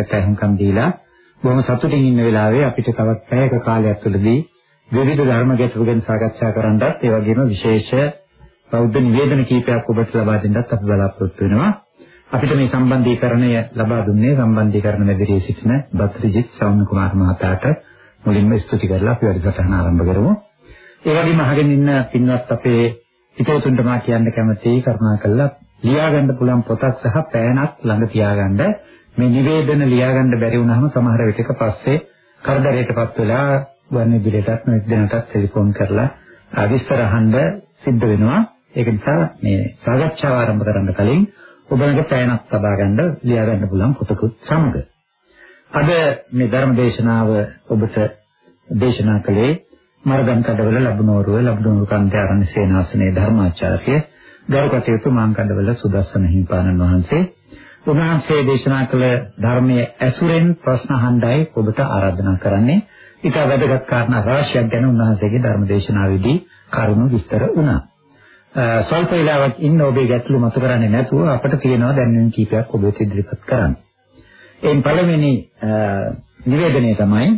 එකට අහුම්කම් දීලා බොහොම සතුටින් ඉන්න වෙලාවේ අපිට තවත් පැයක කාලයක් තුළදී විවිධ ධර්ම ගැටළු ගැන සාකච්ඡා කරන්නත් ඒ වගේම විශේෂ බෞද්ධ නිවේදන කීපයක් ඔබට ලබා දෙන්නත් අපි බලාපොරොත්තු වෙනවා. අපිට මේ සම්බන්ධීකරණය ලබා දුන්නේ සම්බන්ධීකරණ මැදිරියේ සිටින බත්රිජිත් සෞම්‍ය කුමාර මහතාට මුලින්ම ස්තුති කරලා අපි වැඩසටහන ආරම්භ කරමු. ඒ වගේම අහගෙන ඉන්න පින්වත් අපේ හිතවතුන්ට මා කියන්න කැමතියි කරුණාකරලා ලියා ගන්න පුළුවන් පොතක් සහ පෑනක් ළඟ තියාගන්න මේ නිවේදන ලියා ගන්න බැරි වුණාම සමහර විටක පස්සේ කරදරයකටපත් වෙලා වර්ණිබිලටත් නිදනටත් ටෙලිෆෝන් කරලා විස්තර අහන්න සිද්ධ වෙනවා. ඒක නිසා මේ සාකච්ඡාව ආරම්භ කරන්න කලින් ඔබලගේ පෑනක් තබා ගන්න ලියා ගන්න පුළුවන් පොතකුත් සමග. අද මේ ධර්ම දේශනාව ඔබට දේශනා කළේ මරගම් කඩවල ලැබුණෝරුව ලැබුණෝරු කන්දේ ආරණ්‍ය සේනාසනයේ ධර්මාචාර්ය ගරුකටයුතු මාංකඩවල සුදස්සන හිමිපාණන් වහන්සේ උන්වහන්සේ දේශනා කළ ධර්මයේ ඇසුරෙන් ප්‍රශ්න අහන්නයි ඔබට ආරාධනා කරන්නේ. ඊට වැදගත් කාරණා රාශියක් ගැන උන්වහන්සේගේ ධර්ම දේශනාවේදී කරුණු විස්තර වුණා. සල්ප වේලාවක් ඉන්න ඔබේ ගැටලු මතු කරන්නේ නැතුව අපිට තියෙනවා දැනුම් කීපයක් ඔබට ඉදිරිපත් කරන්න. එයින් පළවෙනි නිවේදනය තමයි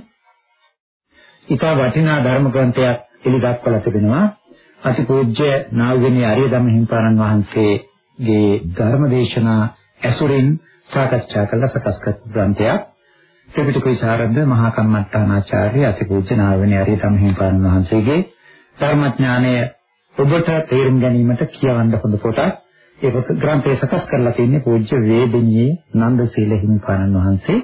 ඊට වටිනා ධර්ම ග්‍රන්ථයක් එළිදක්වලා තිබෙනවා. අතිපූජ්‍ය නාගිනේ අරියදම හිමිපාණන් වහන්සේගේ ධර්ම දේශනා ඇසුරින් සාකච්ඡා කළ සකස් කර ග්‍රන්ථයක්. ත්‍රිපිටක විසරද මහා කම්මට්ටානාචාර්ය අතිපූජ්‍ය නාගිනේ අරියදම හිමිපාණන් වහන්සේගේ ධර්මඥානය ඔබට තේරුම් ගැනීමට කියවන්න හොඳ පොතක්. ඒ පොත ග්‍රන්ථය සකස් කරලා තියෙන්නේ පූජ්‍ය වේදිනියේ නන්දසීල හිමිපාණන් වහන්සේ.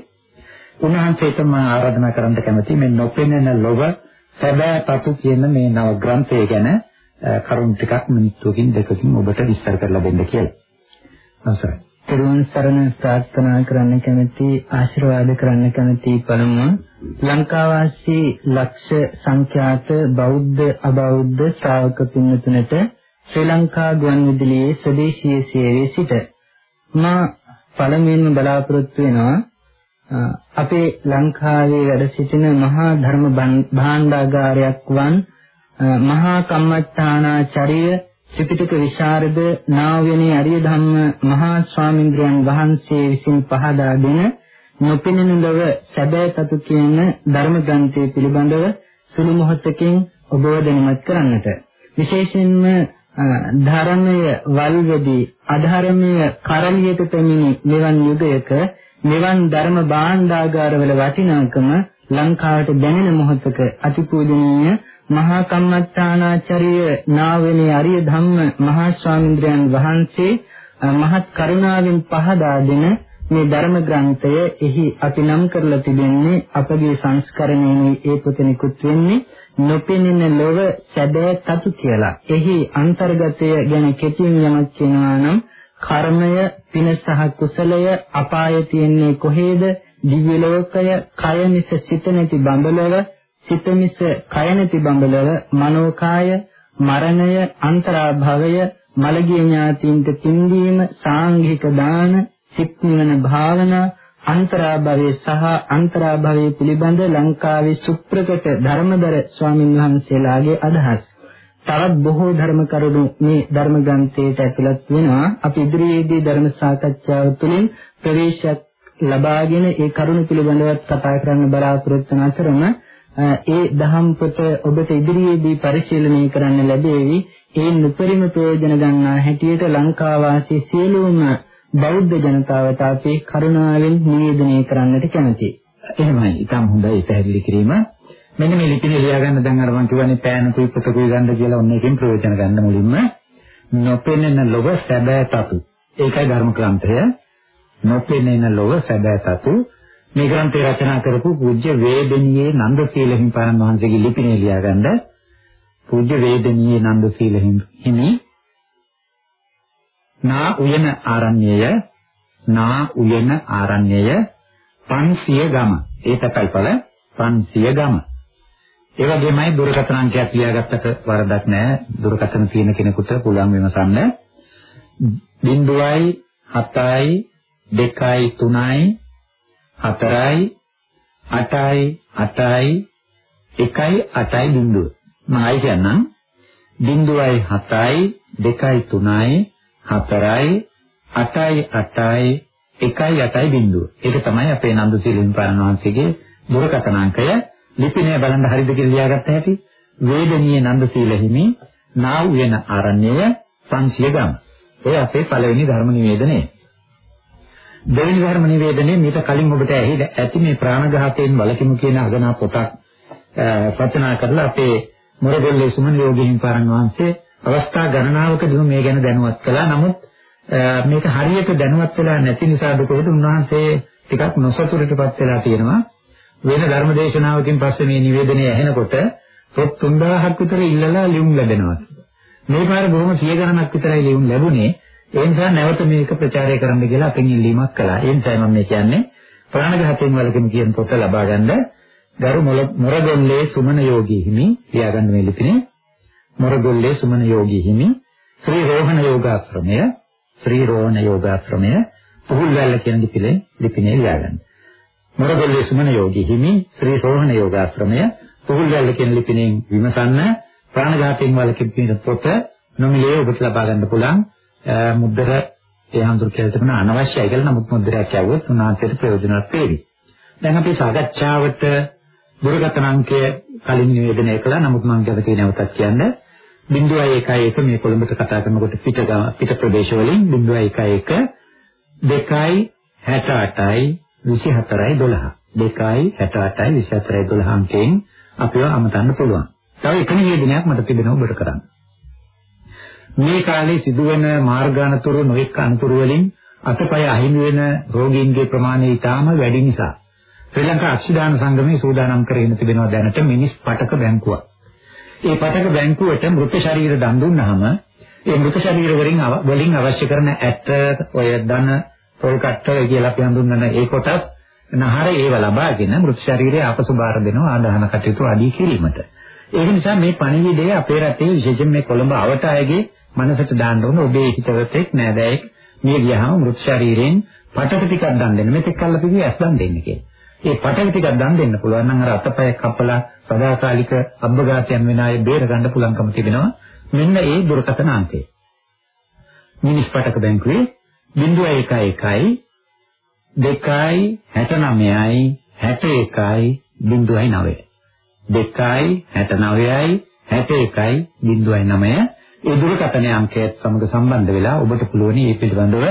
උන්වහන්සේටම ආරාධනා කරන්න කැමති මේ නොපෙනෙන ලොව සැබෑ තතු කියන මේ නව ග්‍රන්ථය ගැන කරුණු ටිකක් මිනිත්තුවකින් දෙකකින් ඔබට විස්තර කරලා දෙන්න කියලා. අවසරයි. තෙරුවන් සරණ ප්‍රාර්ථනා කරන්න කැමති ආශිර්වාද කරන්න කැමති පළමුව ලංකාවාසී ලක්ෂ සංඛ්‍යාත බෞද්ධ අබෞද්ධ ශ්‍රාවක පින්තුනට ශ්‍රී ලංකා ගුවන්විදුලියේ ස්වදේශීය සේවයේ සිට මා පළමුවෙන්ම බලාපොරොත්තු වෙනවා අපේ ලංකාවේ වැඩ සිටින මහා ධර්ම භාණ්ඩාගාරයක් වන් මහා කම්මත්තානාචාර්ය ත්‍රිපිටක විශාරද නාවයනේ අරිය ධම්ම මහා ස්වාමීන්ද්‍රයන් වහන්සේ විසින් පහදා දෙන නොපෙනෙන ලොව සැබෑ තතු කියන ධර්ම ග්‍රන්ථය පිළිබඳව සුළු මොහොතකින් ඔබව දැනුවත් කරන්නට. විශේෂයෙන්ම ධර්මය වල්වැදී අධර්මය කරලියට පැමිණි මෙවන් යුගයක මෙවන් ධර්ම භාණ්ඩාගාරවල වටිනාකම ලංකාවට දැනෙන මොහොතක අතිපූජනීය මහා කම්මත්තානාචාර්ය නාවෙනේ අරිය ධම්ම මහා ස්වාමීන්ද්‍රයන් වහන්සේ මහත් කරුණාවෙන් පහදා දෙන මේ ධර්ම ග්‍රන්ථය එහි අපි නම් කරලා තිබෙන්නේ අපගේ සංස්කරණයේ ඒ පොත නිකුත් වෙන්නේ නොපෙනෙන ලොව සැබෑ තතු කියලා. එහි අන්තර්ගතය ගැන කෙටියෙන් යමක් කියනවා නම් කර්මය, පින සහ කුසලය අපාය තියෙන්නේ කොහේද? දිව්‍ය ලෝකය, කය මිස සිත නැති බඹලව, සිත මිස කය නැති බඹලව, මනෝකාය, මරණය, අන්තරාභවය, මලගිය ඥාතින්ට පින්දීම, සාංඝික දාන, සිත් නිවන භාවනා අන්තරාභවයේ සහ අන්තරාභවයේ පිළිබඳ ලංකාවේ සුප්‍රකට ධර්මදර ස්වාමින් වහන්සේලාගේ අදහස්. තවත් බොහෝ ධර්ම කරුණු මේ ධර්ම ග්‍රන්ථයට ඇතුළත් වෙනවා. අපි ඉදිරියේදී ධර්ම සාකච්ඡාව තුළින් ප්‍රවේශයක් ලබාගෙන ඒ කරුණු පිළිබඳව කතා කරන්න බලාපොරොත්තු වන අතරම ඒ දහම් පොත ඔබට ඉදිරියේදී පරිශීලනය කරන්න ලැබෙවි. ඒ උපරිම ප්‍රයෝජන ගන්නා හැටියට ලංකා වාසී සියලුම බෞද්ධ ජනතාවට අපි කරුණාවෙන් නිවේදනය කරන්නට කැමැතියි. එහෙමයි. ඊටම හොඳයි පැහැදිලි කිරීම. මෙන්න මේ ලිපිනේ ලියා ගන්න දැන් අර මම කියවනේ පෑන කුයි පොත කුයි ගන්න කියලා ඔන්න එකෙන් ප්‍රයෝජන ගන්න මුලින්ම නොපෙනෙන ලොව සැබෑ තතු. ඒකයි ධර්ම ග්‍රන්ථය. නොපෙනෙන ලොව සැබෑ තතු. මේ ග්‍රන්ථය රචනා කරපු පූජ්‍ය වේදනීයේ නන්දසීල හිමිපාණන් වහන්සේගේ ලිපිනේ ලියා ගන්න. පූජ්‍ය වේදනීයේ නන්දසීල හිමි. නා උයන ආරණ්‍යය නා උයන ආරණ්‍යය 500 ගම. ඒ තකල්පල 500 ගම. ඒ වගේමයි දුරකථන අංකයක් ලියාගත්තට වරදක් නැහැ දුරකථන තියෙන කෙනෙකුට පුළුවන් විමසන්න. 0යි 7යි 2යි 3යි 4යි 8යි 8යි 1යි 8යි බිඳුව මම ආයි කියන්නම් 0යි 7යි 2යි 3යි 4යි 8යි 8යි 1.8යි බිඳුව. ඒක තමයි අපේ නන්ද සීලින් පාරණවංශයේ දුරකථන අංකය. ලිපිනය බලන්න හරිද කියලා ලියාගත්ත හැටි. වේදනීය නන්ද සීල හිමි නා වූ ආරණ්‍යය සංසිය ගම. ඒ අපේ පළවෙනි ධර්ම නිවේදනය. දෙවෙනි ධර්ම නිවේදනයේ මීට කලින් ඔබට ඇති මේ ප්‍රාණඝාතයෙන් වළකිමු කියන අගනා පොතක් රචනා කරලා අපේ මොරගොල්ලේ සුමන යෝගීන් පාරන් වහන්සේ අවස්ථා ගණනාවකදී මේ ගැන දැනුවත් කළා. නමුත් මේක හරියට දැනුවත් වෙලා නැති නිසාද කොහෙද උන්වහන්සේ ටිකක් නොසතුටටපත් වෙලා තියෙනවා. වෙන ධර්ම දේශනාවකින් පස්සේ මේ නිවේදනය ඇහෙනකොට පොත් 3000ක් විතර ඉල්ලලා ලියුම් ලැබෙනවා. මේ පාර බොහොම සිය ගණනක් විතරයි ලියුම් ලැබුණේ. ඒ නිසා නැවත මේක ප්‍රචාරය කරන්න කියලා අපෙන් ඉල්ලීමක් කළා. ඒ නිසා මම මේ කියන්නේ ප්‍රාණඝාතයෙන් වළකින කියන පොත ලබා ගන්න ගරු මොරගොල්ලේ සුමන යෝගී හිමි ලියාගන්න මේ ලිපිනේ මොරගොල්ලේ සුමන යෝගී හිමි ශ්‍රී රෝහණ යෝගාශ්‍රමය ශ්‍රී රෝහණ යෝගාශ්‍රමය පුහුල්වැල්ල කියන ලිපිනේ ලිපිනේ ලියාගන්න. මොරගොල්ලේ සුමන යෝගී හිමි ශ්‍රී රෝහණ යෝගාශ්‍රමය පුහුල්වැල්ල කියන ලිපිනෙන් විමසන්න ප්‍රාණඝාතයෙන් වළකින පොත නොමිලේ ඔබට ලබා ගන්න පුළුවන්. මුද්දර ඒ හඳුර කියලා තිබුණ අනවශ්‍යයි කියලා නමුත් මුද්දරයක් ඇව්වොත් උන්වහන්සේට ප්‍රයෝජනවත් වේවි. දැන් අපි සාකච්ඡාවට දුරකථන අංකය කලින් නිවේදනය කළා. නමුත් මම කැමති නැවතත් කියන්න 0.11 මේ කොළඹට කතා කරනකොට පිට පිට ප්‍රදේශ වලින් 0.11 2යි 68යි 24යි 12 2යි 68යි 24යි 12 අංකයෙන් අපිව අමතන්න පුළුවන්. තව එක නිවේදනයක් මට තිබෙනවා ඔබට කරන්න. මේ කාලේ සිදුවෙන මාර්ගානතුරු නොඑක් අනතුරු වලින් අතපය අහිමි වෙන රෝගීන්ගේ ප්‍රමාණය ඉතාම වැඩි නිසා ශ්‍රී ලංකා අක්ෂිදාන සංගමයේ සූදානම් කරගෙන තිබෙනවා දැනට මිනිස් පටක බැංකුවක්. ඒ පටක බැංකුවට මృత ශරීර දන් දුන්නාම ඒ මృత ශරීර වලින් වලින් අවශ්‍ය කරන ඇට ඔය ධන පොල් කට්ටය කියලා අපි හඳුන්වන ඒ කොටස් නහර ඒව ලබාගෙන මృత ශරීරය අපසු බාර දෙනවා ආදාහන කටයුතු ආදී කිරීමට. ඒ නිසා මේ පණිවිඩය අපේ රටේ විශේෂයෙන් මේ කොළඹ අවට අයගේ මනසට දාන්න ඕන ඔබේ හිතවතෙක් නෑදෑයෙක් මිය ගියාම මృత ශරීරයෙන් පටක ටිකක් දන් දෙන්න. මෙතෙක් කල් අපි කිව්වේ ඇස් දන් දෙන්න කියලා. ඒ පටක ටිකක් දන් දෙන්න පුළුවන් නම් අර අතපය කපලා සදාකාලික අබ්බගාතයන් වෙන අය බේර ගන්න පුළුවන්කම තිබෙනවා. මෙන්න ඒ දුරකථන අංකය. මිනිස් පටක බැංකුවේ 011යි 2යි 69යි 61යි 0.9 2යි 69යි 61යි 0.9 ඒ දුරකථන අංකයත් සමග සම්බන්ධ වෙලා ඔබට පුළුවන් මේ පිළිබඳව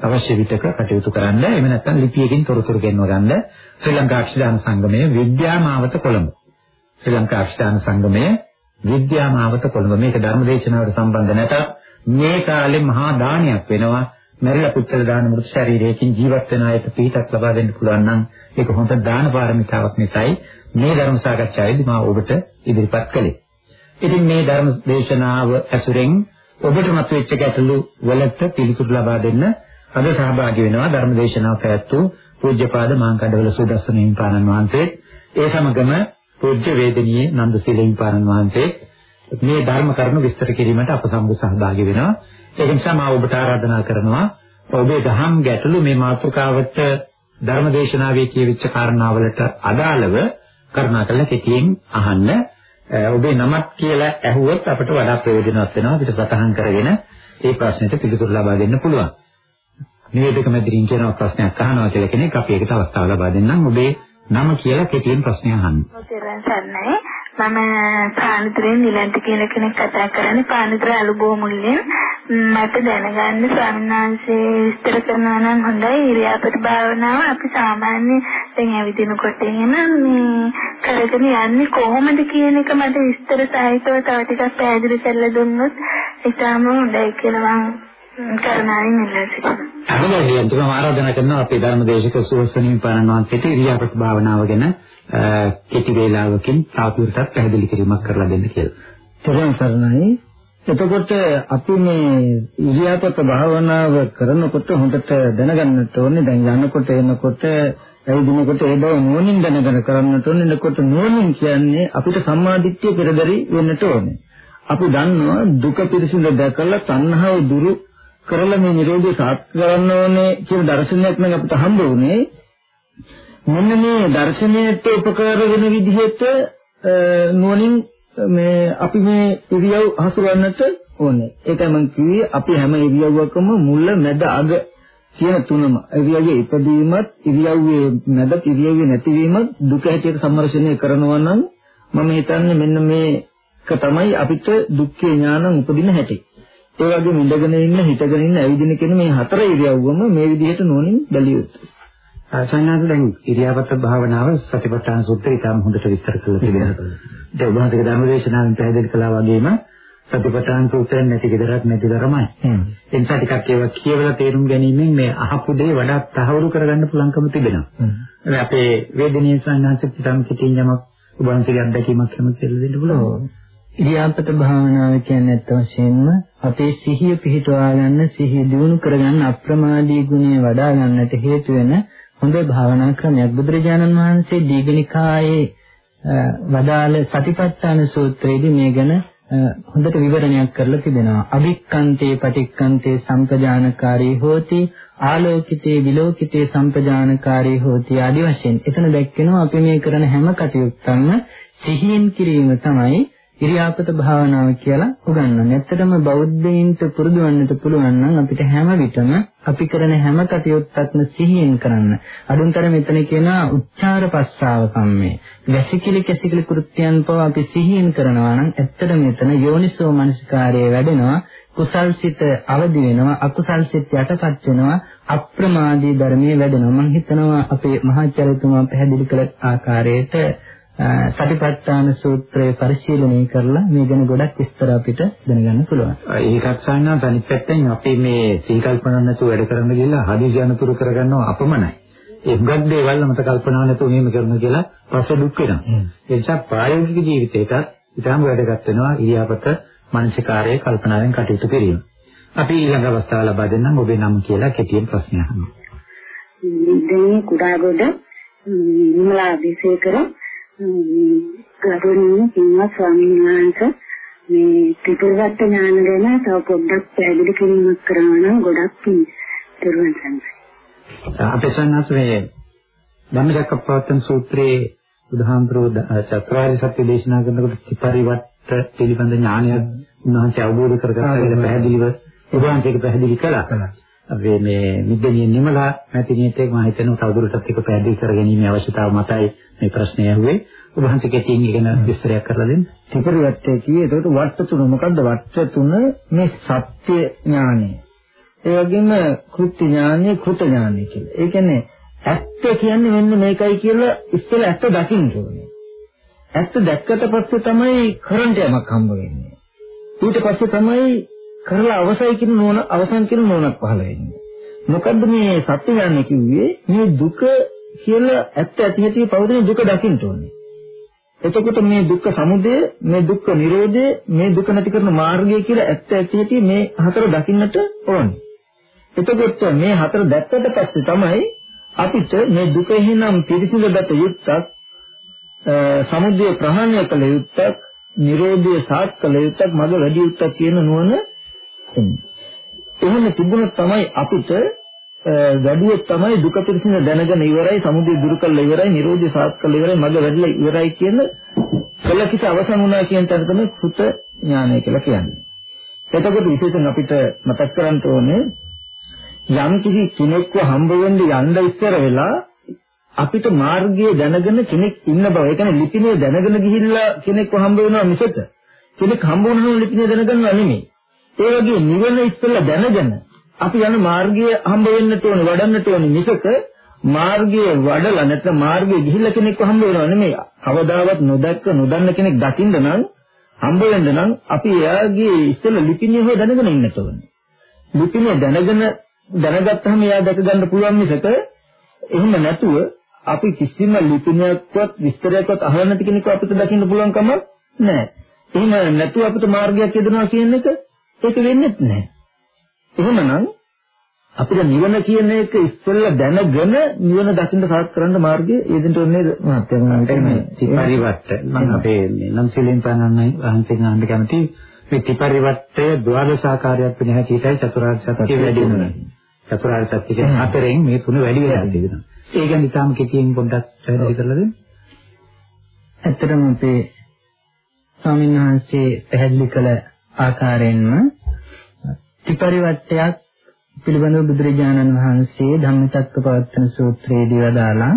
අවශ්‍ය විටක කටයුතු කරන්න. එහෙම නැත්නම් ලිපියකින් තොරතුරු ගෙන්ව ගන්න. ශ්‍රී ලංකා අක්ෂදාන සංගමයේ විද්‍යාමාවත කොළඹ. ශ්‍රී ලංකා අක්ෂදාන සංගමයේ විද්‍යාමාවත කොළඹ මේක ධර්මදේශනාවට සම්බන්ධ නැතත් මේ කාලේ මහා දානයක් වෙනවා. මරිලා පුත්තල දාන මෘත ශරීරයකින් ජීවත් වෙන අයට පිටක් ලබා දෙන්න පුළුවන් නම් ඒක හොඳ දාන පාරමිතාවක් නිසායි මේ ධර්ම සාකච්ඡාවේදී මම ඔබට ඉදිරිපත් කළේ. ඉතින් මේ ධර්ම දේශනාව ඇසුරෙන් ඔබට මතුවෙච්ච ගැටලු වලට පිළිතුරු ලබා දෙන්න අද සහභාගී වෙනවා ධර්ම දේශනාව පැවැත්වූ පූජ්‍යපාද මාංකඩවල සුදස්සන හිමිපාණන් වහන්සේ ඒ සමගම පූජ්‍ය වේදනීය නන්දසීල හිමිපාණන් වහන්සේ මේ ධර්ම කරුණු විස්තර කිරීමට අප සමග සහභාගී වෙනවා ඒ නිසා මම ඔබට ආරාධනා කරනවා ඔබේ දහම් ගැටලු මේ මාතෘකාවට ධර්ම දේශනාවේ කියවිච්ච කාරණාවලට අදාළව කරුණාකරලා කෙටියෙන් අහන්න ඔබේ නමක් කියලා ඇහුවොත් අපිට වඩා ප්‍රයෝජනවත් වෙනවා අපිට සටහන් කරගෙන ඒ ප්‍රශ්නෙට පිළිතුරු ලබා දෙන්න පුළුවන්. නිවේදක මැදිරින් කියන ප්‍රශ්නයක් අහනවා කියලා කෙනෙක් අපි ඒකට අවස්ථාව ලබා දෙන්නම්. ඔබේ නම කියලා කෙටියෙන් ප්‍රශ්නය අහන්න. මම පානතරේ නිලන්ත කියලා කෙනෙක් කතා කරන්නේ පානතර අලුබෝමුල්ලෙන් මට දැනගන්න ස්වාමීන් වහන්සේ විස්තර කරනවා නම් හොඳයි. ඉරියාපත භාවනාව අපි සාමාන්‍ය දැන් ඇවිදිනකොට එහෙම මේ කරගෙන යන්නේ කොහොමද කියන එක මට විස්තර සහිතව තව ටිකක් පැහැදිලි කරලා දුන්නොත් ඊටම හොඳයි කියලා මම කරුණාවෙන් ඉල්ලා සිටිනවා. හොඳයි අන්තිම ආරාධනා කරනවා අපේ ධර්මදේශක සුවසනී පාරණ වහන්සේට ඉරියාපත භාවනාව ගැන කෙටි වේලාවකින් තාපුරටත් පැහැදිලි කිරීමක් කරලා දෙන්න කියලා. තෙරුවන් සරණයි එතකොට අපි මේ ඉරියාපත භාවනාව කරනකොට හොඳට දැනගන්නට ඕනේ දැන් යනකොට එනකොට ඇවිදිනකොට ඒ බව නුවණින් දැනගෙන කරන්නට ඕනේ එනකොට නුවණින් කියන්නේ අපිට සම්මාදිට්ඨිය පෙරදරි වෙන්නට ඕනේ අපි දන්නවා දුක පිළිසිඳ දැකලා තණ්හාව දුරු කරලා මේ නිරෝධය සාත් කරන්න ඕනේ කියන දර්ශනයක් නම් අපිට හම්බ වුණේ මෙන්න මේ දර්ශනයට උපකාර වෙන විදිහට නුවණින් මේ අපි මේ ඉරියව් හසුරවන්නට ඕනේ. ඒකයි මම කිව්වේ අපි හැම ඉරියව්වකම මුල මැද අග කියන තුනම ඉරියව්වේ ඉපදීමත් ඉරියව්වේ නැදත් ඉරියව්වේ නැතිවීමත් දුක හැටියට සම්මර්ෂණය කරනවා නම් මම හිතන්නේ මෙන්න මේක තමයි අපිට දුක්ඛේ ඥානං උපදින හැටි. ඒ වගේම ඉඳගෙන ඉන්න හිටගෙන ඉන්න ඇවිදින කියන මේ හතර ඉරියව්වම මේ විදිහට නෝනින් බැලිය යුතුයි. සයන්නාස දැන් ඉරියාපත භාවනාව සතිපට්ඨාන සූත්‍රය ඉතාම හොඳට විස්තර කරලා තිබෙනවා. ඒ උභාසක ධර්මදේශනාවෙන් පැහැදිලි කළා වගේම සතිපට්ඨාන සූත්‍රයෙන් නැති gedarak නැති ධර්මයි. ඒ නිසා ටිකක් ඒවා කියවලා තේරුම් ගැනීමෙන් මේ අහපු දේ වඩා තහවුරු කරගන්න පුළුවන්කම තිබෙනවා. අපේ වේදනීය සයන්නාසෙත් ඉතාම කිටින් යමක් උභාසකගේ අත්දැකීමක් හැම කියලා දෙන්න පුළුවන්. ඉරියාපත භාවනාව කියන්නේ අත් වශයෙන්ම අපේ සිහිය පිහිටවා ගන්න සිහිය දියුණු කරගන්න අප්‍රමාදී ගුණය වඩා ගන්නට හේතු වෙන හොඳ භාවනා ක්‍රමයක් බුදුරජාණන් වහන්සේ දීඝනිකායේ වදාළ සතිපට්ඨාන සූත්‍රයේදී මේ ගැන හොඳට විවරණයක් කරලා තිබෙනවා. අභික්කන්තේ පටික්කන්තේ සම්පජානකාරී හෝති ආලෝකිතේ විලෝකිතේ සම්පජානකාරී හෝති ආදි වශයෙන්. එතන දැක්කෙනවා අපි මේ කරන හැම කටයුත්තක්ම සිහියෙන් කිරීම තමයි ඉරියාපත භාවනාව කියලා උගන්වන්නේ. ඇත්තටම බෞද්ධයින්ට පුරුදු වන්නට පුළුවන් නම් අපිට හැම විටම අපි කරන හැම කටයුත්තක්ම සිහියෙන් කරන්න. අඳුන්තර මෙතන කියන උච්චාර පස්සාව කම්මේ. වැසිකිලි කැසිකිලි කෘත්‍යයන් පව අපි සිහියෙන් කරනවා නම් ඇත්තටම මෙතන යෝනිසෝ මනසිකාරයේ වැඩෙනවා. කුසල් සිත අවදි වෙනවා අකුසල් සිත යටපත් වෙනවා අප්‍රමාදී ධර්මයේ වැඩෙනවා මම හිතනවා අපේ මහාචාර්යතුමා පැහැදිලි කළ ආකාරයට සතිපට්ඨාන සූත්‍රය පරිශීලනය කරලා මේ ගැන ගොඩක් විස්තර අපිට දැනගන්න පුළුවන්. ඒකත් සාමාන්‍යයෙන් අනිත් පැත්තෙන් අපි මේ සී කල්පනා නැතුව වැඩ කරන්න ගිහලා හදිසි අනතුරු කරගන්නව අපමණයි. ඒ හුඟක් දේවල් මත කල්පනා නැතුව මෙහෙම කරන කියලා පස්සේ දුක් වෙනවා. ඒ නිසා ප්‍රායෝගික ජීවිතේටත් ඊටම වැදගත් වෙනවා ඉරියාපත මානසිකාරයේ කල්පනාවෙන් කටයුතු කිරීම. අපි ඊළඟ අවස්ථාව ලබා දෙන්නම් ඔබේ නම කියලා කෙටියෙන් ප්‍රශ්න අහන්න. ඉතින් කුඩාගොඩ විමලා අධිසේකර ගරුණීය පින්වත් ස්වාමීන් වහන්සේ මේ ත්‍රිපිටක ඥාන ගැන තව පොඩ්ඩක් පැහැදිලි කිරීමක් කරනවා නම් ගොඩක් පිං දරුවන් සම්සයි. අපේ සන්නාස මේ ධම්මචක්කප්පවත්තන සූත්‍රයේ බුදුහාමුදුරෝ චතුරාර්ය සත්‍ය දේශනා කරනකොට ත්‍රිපරිවර්ත පිළිබඳ ඥානය උන්වහන්සේ අවබෝධ කරගත්තා කියලා පැහැදිලිව උන්වහන්සේට පැහැදිලි කළා. අපි මේ මිද්දෙනිය නිමලා නැතිනියත් එක්ක මම හිතනවා තවදුරටත් ඒක පැහැදිලි කරගැනීමේ අවශ්‍යතාව මතයි මේ ප්‍රශ්නය ඇහුවේ. ඔබ වහන්සේ කෙටියෙන් ඉගෙන විස්තරයක් කරලා දෙන්න. ත්‍රිපරිවර්තය කියේ එතකොට වර්ත තුන මොකද්ද වර්ත තුන මේ සත්‍ය ඥානය. ඒ වගේම කෘත්‍ය ඥානය කෘත ඥානය කියලා. ඒ කියන්නේ ඇත්ත කියන්නේ මෙන්න මේකයි කියලා ඉස්සෙල්ලා ඇත්ත දකින්න ඕනේ. ඇත්ත දැක්කට පස්සේ තමයි කරන්ට යමක් හම්බ වෙන්නේ. ඊට පස්සේ තමයි කරලා අවසයි කියන නෝන අවසන් කියන නෝනක් පහළ වෙන්නේ. මොකද්ද මේ සත්‍ය ඥානය කිව්වේ? මේ දුක කියලා ඇත්ත ඇති ඇති පවතින දුක දකින්න ඕනේ. එතකොට මේ දුක්ඛ සමුදය, මේ දුක්ඛ නිරෝධය, මේ දුක නැති කරන මාර්ගය කියලා ඇත්ත ඇති ඇති මේ හතර දකින්නට ඕනේ. එතකොට මේ හතර දැක්කට පස්සේ තමයි අපිට මේ දුක එහෙනම් පිරිසිදුගත යුත්තක්, සමුදය ප්‍රහාණය කළ යුත්තක්, නිරෝධය සාත් කළ යුත්තක්, මඟ වැඩි යුත්තක් කියන නුවණ එන්නේ. එහෙම තිබුණොත් තමයි අපිට වැඩිවෙත් තමයි දුක පිළිසින දැනගෙන ඉවරයි සමුදය දුරු කළා ඉවරයි නිරෝධය සාත් කළා ඉවරයි මඟ වැඩිලා ඉවරයි කියන කලකිත අවසන් වුණා කියන තැන තමයි සුත ඥානය කියලා කියන්නේ. එතකොට විශේෂයෙන් අපිට මතක් කරගන්න ඕනේ යම් කිසි කෙනෙක්ව හම්බ වෙන්න යන්න ඉස්සර වෙලා අපිට මාර්ගය දැනගෙන කෙනෙක් ඉන්න බව. ඒ කියන්නේ ලිපිනේ දැනගෙන ගිහිල්ලා කෙනෙක්ව හම්බ වෙනවා මිසක කෙනෙක් හම්බ වුණාම ලිපිනේ දැනගන්නව නෙමෙයි. ඒ වගේ නිවන ඉස්සෙල්ලා දැනගෙන අපි යන මාර්ගය හම්බ වෙන්නට ඕනේ වඩන්නට ඕනේ මිසක මාර්ගයේ වඩලා නැත්නම් මාර්ගයේ ගිහිල්ලා කෙනෙක්ව හම්බ වෙනව නෙමෙයි. කවදාවත් නොදැක්ක නොදන්න කෙනෙක් දකින්න නම් හම්බ වෙන්න නම් අපි එයාගේ ඉස්සෙල්ලා ලිපිණිය හොය දැනගෙන ඉන්නට ඕනේ. ලිපිණිය දැනගෙන දැනගත්තාම එයා දැක ගන්න පුළුවන් මිසක එහෙම නැතුව අපි කිසිම ලිපිණයක්වත් විස්තරයක්වත් අහලා නැති කෙනෙක්ව අපිට දකින්න පුළුවන් කමක් නැහැ. එහෙම නැතුව අපිට මාර්ගයක් යදනවා කියන එක ඒක වෙන්නේ නැහැ. එහෙමනම් අපිට නිවන කියන එක ඉස්සෙල්ලා දැනගෙන නිවන දකින්න සාත් කරන්න මාර්ගය යෙදෙන්න ඕනේ මහත්මයාට මේ ත්‍රිපරිවර්ත. මම අපේ නම් සිලින් පනන්නයි වහන්සේ ගන්න කැමති. මේ ත්‍රිපරිවර්තය ද්වාදශාකාරයක් වෙන හැටියටයි චතුරාර්ය සත්‍ය වැඩි වෙනවා චතුරාර්ය සත්‍ය කියන හතරෙන් මේ තුන වැඩි වෙලා තිබෙනවා ඒ ගැන ඉතාලම කෙටියෙන් පොඩ්ඩක් පැහැදිලි කරලා දෙන්න. ඇත්තටම අපේ ස්වාමීන් වහන්සේ පැහැදිලි කළ ආකාරයෙන්ම ත්‍රිපරිවර්තයක් පිළිබඳව බුදුරජාණන් වහන්සේ ධම්මචක්කපවත්තන සූත්‍රයේදී වදාළා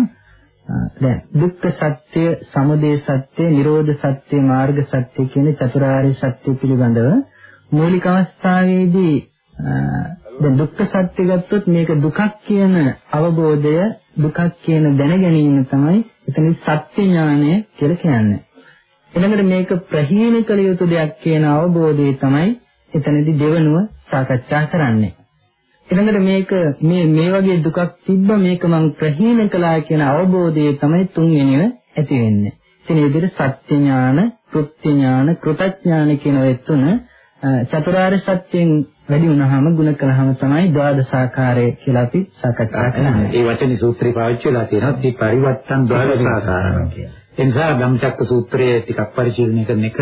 දැන් දුක්ඛ සත්‍ය, සමුදය සත්‍ය, නිරෝධ සත්‍ය, මාර්ග සත්‍ය කියන චතුරාර්ය සත්‍ය පිළිබඳව මූලික අවස්ථාවේදී දැන් දුක්ඛ සත්‍ය ගත්තොත් මේක දුකක් කියන අවබෝධය දුකක් කියන දැනගැනීම තමයි එතන සත්‍ය ඥානය කියලා කියන්නේ. ඊළඟට මේක ප්‍රහීන කළ යුතු දෙයක් කියන අවබෝධය තමයි එතනදී දෙවනුව සාකච්ඡා කරන්නේ. ඊළඟට මේක මේ මේ වගේ දුකක් තිබ්බ මේක මං ප්‍රහීන කළා කියන අවබෝධය තමයි තුන්වෙනිව ඇති වෙන්නේ. ඉතින් ඒ විදිහට සත්‍ය ඥාන, කෘත්‍ය ඥාන, කෘතඥාන කියන ඔය තුන චතුරාර්ය සත්‍යයෙන් වැඩි වුණාම ගුණ කළාම තමයි ද්වාදසාකාරය කියලා අපි සාකච්ඡා කරන්නේ. ඒ වචනේ සූත්‍රය පාවිච්චි වෙලා තියෙනවා. මේ පරිවර්තන ද්වාදසාකාරය කියලා. ඒ නිසා ධම්මචක්ක සූත්‍රයේ ටිකක් පරිශීලනය කරන එක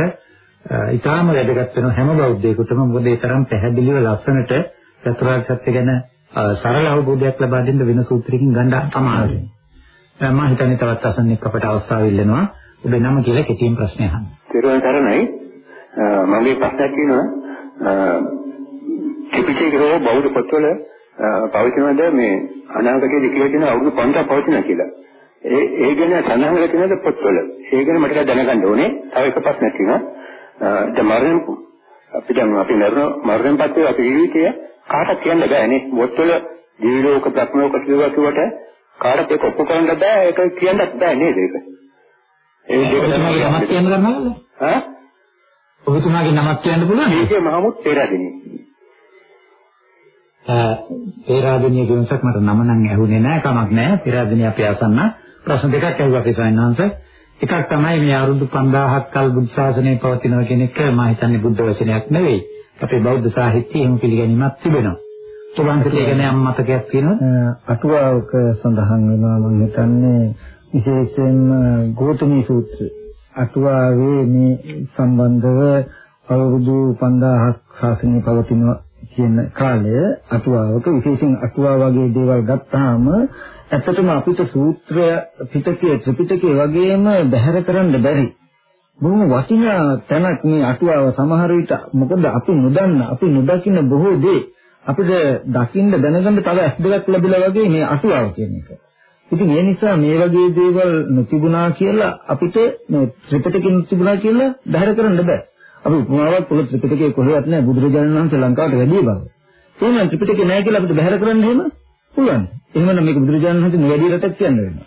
ඊටාම වැදගත් වෙන හැම බෞද්ධයෙකුටම මොකද ඒ තරම් පැහැදිලිව ලස්සනට චතුරාර්ය සත්‍ය ගැන සරල අවබෝධයක් ලබා දෙන්න වෙන සූත්‍රයකින් ගන්න අමාරුයි. මම හිතන්නේ තවත් අසන්නෙක් අපට අවස්ථාව ඉල්ලනවා. ඔබේ නම කියලා කෙටියෙන් ප්‍රශ්නය අහන්න. තිරුවන් සරණයි. මගේ ප්‍රශ්නයක් තියෙනවා. ත්‍රිපිටකයේ බෞද්ධ පොත්වල පවතිනවද මේ අනාගතයේදී කියලා තියෙන අවුරුදු 5000 පවතිනවා කියලා. ඒ ඒ ගැන සඳහන් කරලා තියෙනවද පොත්වල? ඒ ගැන මට දැනගන්න ඕනේ. තව එක ප්‍රශ්නයක් තියෙනවා. දැන් මරණ අපි දැන් අපි මරණ මරණයන් පස්සේ අපේ ජීවිතය කාටවත් කියන්න බෑනේ. පොත්වල දිවි ලෝක ප්‍රඥ ලෝක කියලා කිව්වට කාටවත් ඒක ඔප්පු කරන්න බෑ. ඒක කියන්නත් බෑ නේද ඒක? ඒ දෙක තමයි නමක් කියන්න ගන්නවද? හා? ඔබතුමාගේ නමක් කියන්න පුළුවන්? මේකේ මහමුත් පෙරදිනේ. පෙරාදෙනිය කියනසක් මට නම නම් ඇහුනේ නැහැ කමක් නැහැ පෙරාදෙනිය අපි අසන්න ප්‍රශ්න දෙකක් ඇහුවා අපි සයන්වංශ එකක් තමයි මේ අවුරුදු 5000ක් කල් බුද්ධ ශාසනය පවතිනවා කියන එක මම හිතන්නේ බුද්ධ වචනයක් නෙවෙයි. අපේ බෞද්ධ සාහිත්‍යයේ එහෙම පිළිගැනීමක් තිබෙනවා. ඔබන්ට ඒක නෑ මතකයක් තියෙනවද? අටුවාවක සඳහන් වෙනවා මම හිතන්නේ විශේෂයෙන්ම ගෞතමී සූත්‍රය. අටුවාවේ මේ සම්බන්ධව අවුරුදු 5000ක් ශාසනය පවතිනවා කියන කාලය අටුවාවක විශේෂයෙන් අටුවා වගේ දේවල් ගත්තාම ඇත්තටම අපිට සූත්‍රය පිටකයේ ත්‍රිපිටකයේ වගේම බැහැර කරන්න බැරි. බොහොම වටිනා තැනක් මේ අටුවාව සමහර විට මොකද අපි නොදන්න අපි නොදකින්න බොහෝ දේ අපිට දකින්න දැනගන්න තව ඇස් දෙකක් ලැබිලා වගේ මේ අටුවාව කියන එක. ඉතින් ඒ නිසා මේ වගේ දේවල් නොතිබුණා කියලා අපිට මේ ත්‍රිපිටකෙ නොතිබුණා කියලා බැහැර කරන්න බෑ. අපි උපමාවක් පොළ ත්‍රිපිටකයේ කොහෙවත් නැහැ බුදුරජාණන් වහන්සේ ලංකාවට වැඩි බව. එහෙනම් ත්‍රිපිටකේ නැහැ කියලා අපිට බැහැර කරන්න එහෙම පුළුවන්. එහෙමනම් මේක බුදුරජාණන් වහන්සේ නොවැඩි රටක් කියන්න වෙනවා.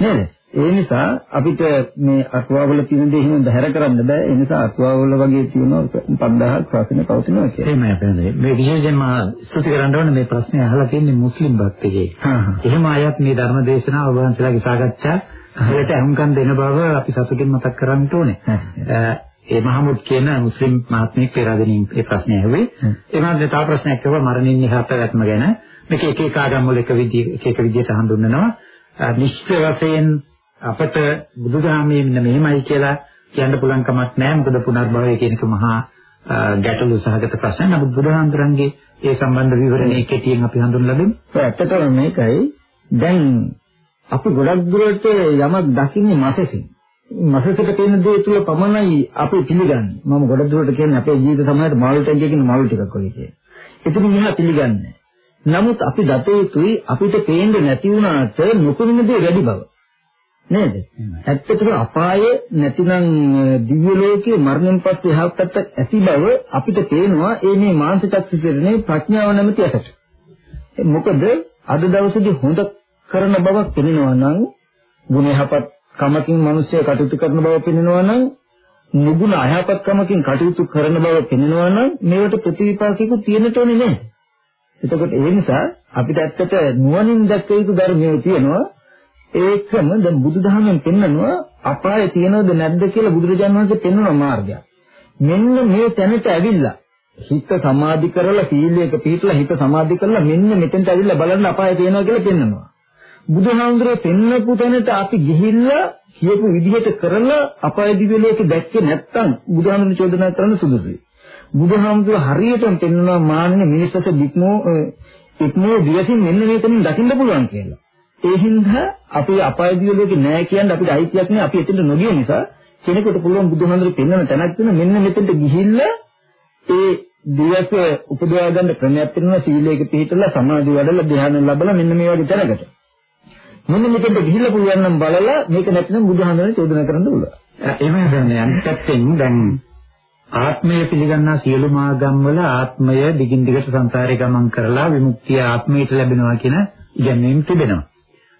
නේද? ඒ නිසා අපිට මේ අටුවාවල තියෙන දේ එහෙම බැහැර කරන්න බෑ. ඒ නිසා අටුවාවල වගේ තියෙන 5000ක් ශාසනය පවතිනවා කියලා. එහෙමයි අපේ මේ විශේෂයෙන්ම ස්තුති කරන්න ඕනේ මේ ප්‍රශ්නේ අහලා තියෙන්නේ මුස්ලිම් භක්තයෙක්. එහෙම අයත් මේ ධර්ම දේශනාව වහන්සේලාගේ සාකච්ඡා වලට අහුම්කම් දෙන බව අපි සතුටින් මතක් කරගන්න ඕනේ. ඒ මහමුද් කියන මුස්ලිම් මහත්මයෙක් පෙරදෙනින් මේ ප්‍රශ්නේ ඇහුවේ. ඒ වගේම තව ප්‍රශ්නයක් අහුවා මරණින් එහා පැවැත්ම ගැන. මේක එක එක ආගම් වල එක විදිහ එක එක විදිහට හඳුන්වනවා. නිශ්චය වශයෙන් අපට බුදුදහමේ මෙන්න මෙහෙමයි කියලා කියන්න පුළුවන් කමක් නැහැ. මොකද පුනර්භවය කියන එක මහා ගැටලු සහගත ප්‍රශ්නයක්. නමුත් බුදුහාමුදුරන්ගේ ඒ සම්බන්ධ විවරණේ කෙටියෙන් අපි හඳුන්වලා දෙමු. ඇත්තටම මේකයි දැන් අපි ගොඩක් දුරට යමක් දකින්නේ මාසෙකින්. මසසට පේන දේ තුල පමණයි අපි පිළිගන්නේ. මම ගොඩ දුරට කියන්නේ අපේ ජීවිත සමහරට මාළු ටැංකිය කියන මාළු ටිකක් වගේ කියන්නේ. එතනින් එහා පිළිගන්නේ. නමුත් අපි දත යුතුයි අපිට පේන්නේ නැති වුණාට නොපෙනෙන දේ වැඩි බව. නේද? ඇත්තටම අපාය නැතිනම් දිව්‍ය ලෝකයේ මරණයෙන් පස්සේ එහා පැත්තක් ඇති බව අපිට පේනවා ඒ මේ මානසික චක්ෂුතරනේ ප්‍රඥාව නැමැති ඇසට. මොකද අද දවසේදී හොඳ කරන බවක් පෙනෙනවා නම් ගුණයහපත් කමකින් මිනිස්සු කටයුතු කරන බව පෙනෙනවා නම් නුගුණ අයහපත් කමකින් කටයුතු කරන බව පෙනෙනවා නම් මේවට ප්‍රතිවිපාකයක තියෙන්නට ඕනේ නැහැ. එතකොට ඒ නිසා අපිට ඇත්තට නුවණින් දැක්ක යුතු ධර්මයේ තියෙනවා ඒකම දැන් බුදුදහමෙන් පෙන්නනවා අපාය තියෙනවද නැද්ද කියලා බුදුරජාණන් වහන්සේ පෙන්වන මාර්ගය. මෙන්න මේ තැනට ඇවිල්ලා හිත සමාධි කරලා සීලයක පිළිපදලා හිත සමාධි කරලා මෙන්න මෙතෙන්ට ඇවිල්ලා බලන්න අපාය තියෙනවා කියලා පෙන්වනවා. බුදුහාමුදුරේ පෙන්නපු තැනට අපි ගිහිල්ලා කියපු විදිහට කරලා අපාය දිව්‍ය ලෝකෙ දැක්කේ නැත්තම් බුදුහාමුදුරේ චෝදනා කරන්න සුදුසුයි. බුදුහාමුදුර හරියටම පෙන්වනවා මාන්නේ මිනිස්සුට දික්මෝ ඉක්මෝ දිවසින් මෙන්න මේකෙන් දකින්න පුළුවන් කියලා. ඒ හින්දා අපි අපාය දිව්‍ය ලෝකෙ නෑ කියන්නේ අපිට අයිතියක් නෑ අපි එතනට නොගිය නිසා කෙනෙකුට පුළුවන් බුදුහාමුදුරේ පෙන්වන තැනක් තියෙන මෙන්න මෙතෙන්ට ගිහිල්ලා ඒ දිවස උපදවා ගන්න ක්‍රමයක් තියෙනවා සීලයක පිළිපදලා සමාධි වඩලා ධ්‍යාන ලැබලා මෙන්න මේ වගේ තැනකට. මෙන්න මෙතෙන්ට ගිහිල්ලා පුළුවන් නම් බලලා මේක නැත්නම් බුදුහාමරේ චෝදනා කරන්න පුළුවන්. එහෙම දැන් අනිත් පැත්තෙන් දැන් ආත්මය පිළිගන්නා සියලුම ආගම්වල ආත්මය දිගින් දිගට සංසාරේ ගමන් කරලා විමුක්තිය ආත්මයට ලැබෙනවා කියන ඉගැන්වීම් තිබෙනවා.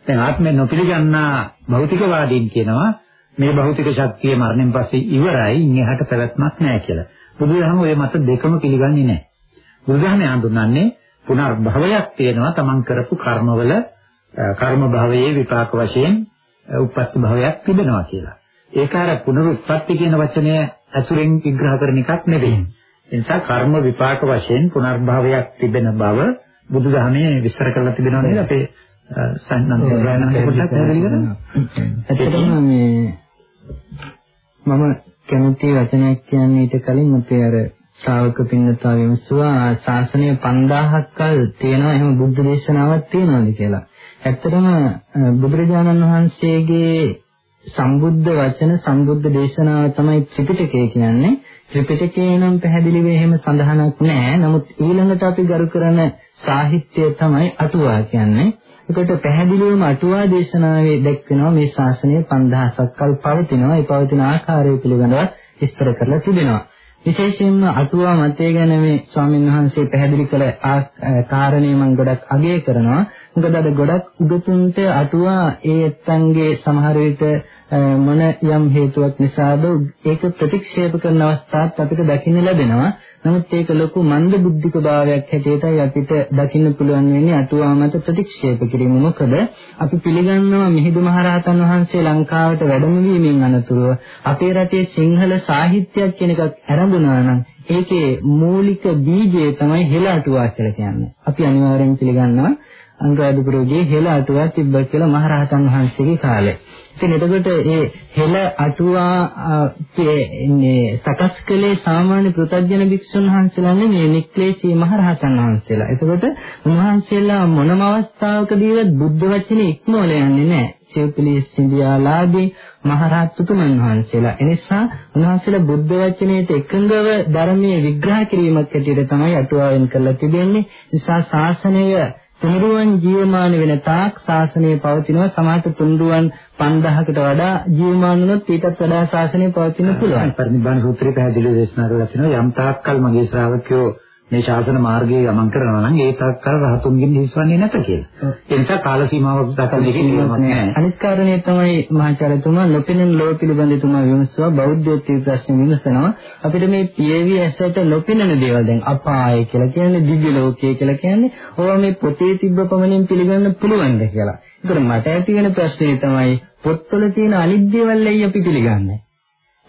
දැන් ආත්මය නොපිළිගන්නා භෞතිකවාදීන් කියනවා මේ භෞතික ශක්තිය මරණයෙන් පස්සේ ඉවරයි ඉන් එහාට පැවැත්මක් නැහැ කියලා. බුදුදහම ওই මත දෙකම පිළිගන්නේ නැහැ. බුදුදහම හඳුන්වන්නේ පුනර්භවයක් තියෙනවා තමන් කරපු කර්මවල කර්ම භවයේ විපාක වශයෙන් උප්පත්ති භවයක් තිබෙනවා කියලා. ඒක අර පුනරුත්පත්ති කියන වචනය ඇසුරෙන් විග්‍රහ කරන එකක් නෙවෙයි. ඒ නිසා කර්ම විපාක වශයෙන් පුනර්භවයක් තිබෙන බව බුදුදහමේ විස්තර කරලා තිබෙනවා නේද අපේ සම්නන්ද ගානකට පොඩ්ඩක් පැහැදිලි කරන්න. ඇත්තටම මේ මම කැමති වචනයක් කියන්නේ ඊට කලින් අපේ අර ශ්‍රාවක පින්නතා විමසුවා ශාසනය 5000ක් කල් තියෙනවා එහෙම බුද්ධ දේශනාවක් තියෙනවාද කියලා. ඇත්තටම බුදුරජාණන් වහන්සේගේ සම්බුද්ධ වචන සම්බුද්ධ දේශනාව තමයි ත්‍රිපිටකය කියන්නේ. ත්‍රිපිටකේ නම් පැහැදිලිව එහෙම සඳහනක් නැහැ. නමුත් ඊළඟට අපි ගරු කරන සාහිත්‍යය තමයි අටුවා කියන්නේ. ඒකට පැහැදිලිවම අටුවා දේශනාවේ දැක්වෙනවා මේ ශාසනය 5000ක් කල් පවතිනවා. ඒ පවතින ආකාරය පිළිබඳව විස්තර කරලා තිබෙනවා. විශේෂයෙන්ම අටුවා මතය ගැන මේ ස්වාමීන් වහන්සේ පැහැදිලි කළ කාරණේ මම ගොඩක් අගය කරනවා. මොකද අද ගොඩක් උගතුන්ට අටුවා ඒ ඇත්තන්ගේ සමහර විට මොන යම් හේතුවක් නිසාද ඒක ප්‍රතික්ෂේප කරන අවස්ථාත් අපිට දකින්න ලැබෙනවා. නමුත් ඒක ලොකු මන්ද බුද්ධික භාවයක් හැටියටයි අපිට දකින්න පුළුවන් වෙන්නේ අටුවා මත ප්‍රතික්ෂේප කිරීම. මොකද අපි පිළිගන්නවා මිහිඳු මහරහතන් වහන්සේ ලංකාවට වැඩම වීමෙන් අනතුරුව අපේ රටේ සිංහල සාහිත්‍යයක් කියන එකක් ආරම්භුණා නම් ඒකේ මූලික බීජය තමයි හෙළ අටුවා කියලා කියන්නේ. අපි අනිවාර්යෙන් පිළිගන්නවා අනුරාධපුරයේ හෙළ අටුවා තිබ්බා කියලා මහරහතන් වහන්සේගේ කාලේ. ඉතින් එතකොට මේ හෙළ අටුවා ඉන්නේ සකස් කළේ සාමාන්‍ය පෘථග්ජන භික්ෂුන් වහන්සේලා නෙමෙයි නික්ලේශී මහරහතන් වහන්සේලා. එතකොට උන්වහන්සේලා මොනම අවස්ථාවකදීවත් බුද්ධ වචනේ ඉක්මවල යන්නේ නැහැ. සිව්පිලි සිඳියාලාදී මහරහත් උතුමන් වහන්සේලා. එනිසා උන්වහන්සේලා බුද්ධ වචනයට එකඟව ධර්මයේ විග්‍රහ කිරීමක් ඇටියට තමයි අටුවාවෙන් කරලා තිබෙන්නේ. නිසා ශාසනය තුනුරුවන් ජීවමාන වෙන තාක් ශාසනය පවතිනවා සමහර තුනුරුවන් 5000කට වඩා ජීවමාන වුණොත් ඊටත් වඩා ශාසනය පවතින්න පුළුවන්. පරිනිබ්බාන සූත්‍රයේ පැහැදිලිව දේශනා කරලා තිනවා යම් තාක්කල් මගේ ශ්‍රාවකයෝ මේ ශාසන මාර්ගයේ ගමන් කරනවා නම් ඒ තාක්කල් රහතුන්ගෙන් හිස්වන්නේ නැත කියලා. ඒ නිසා කාල සීමාවක් දක්වා දෙකේ නියමයක් නැහැ. අනිත් කාරණේ තමයි මහාචාර්යතුමා නොපෙනෙන ලෝ පිළිබඳතුමා විමසුවා බෞද්ධත්වයේ ප්‍රශ්න විමසනවා. අපිට මේ පියවි ඇසට නොපෙනෙන දේවල් දැන් අපාය කියලා කියන්නේ දිව්‍ය ලෝකය කියලා කියන්නේ ඕවා මේ පොතේ තිබ්බ පමණින් පිළිගන්න පුළුවන්ද කියලා. ඒකට මට ඇති වෙන ප්‍රශ්නේ තමයි පොත්වල තියෙන අනිත් දේවල් ඇයි අපි පිළිගන්නේ?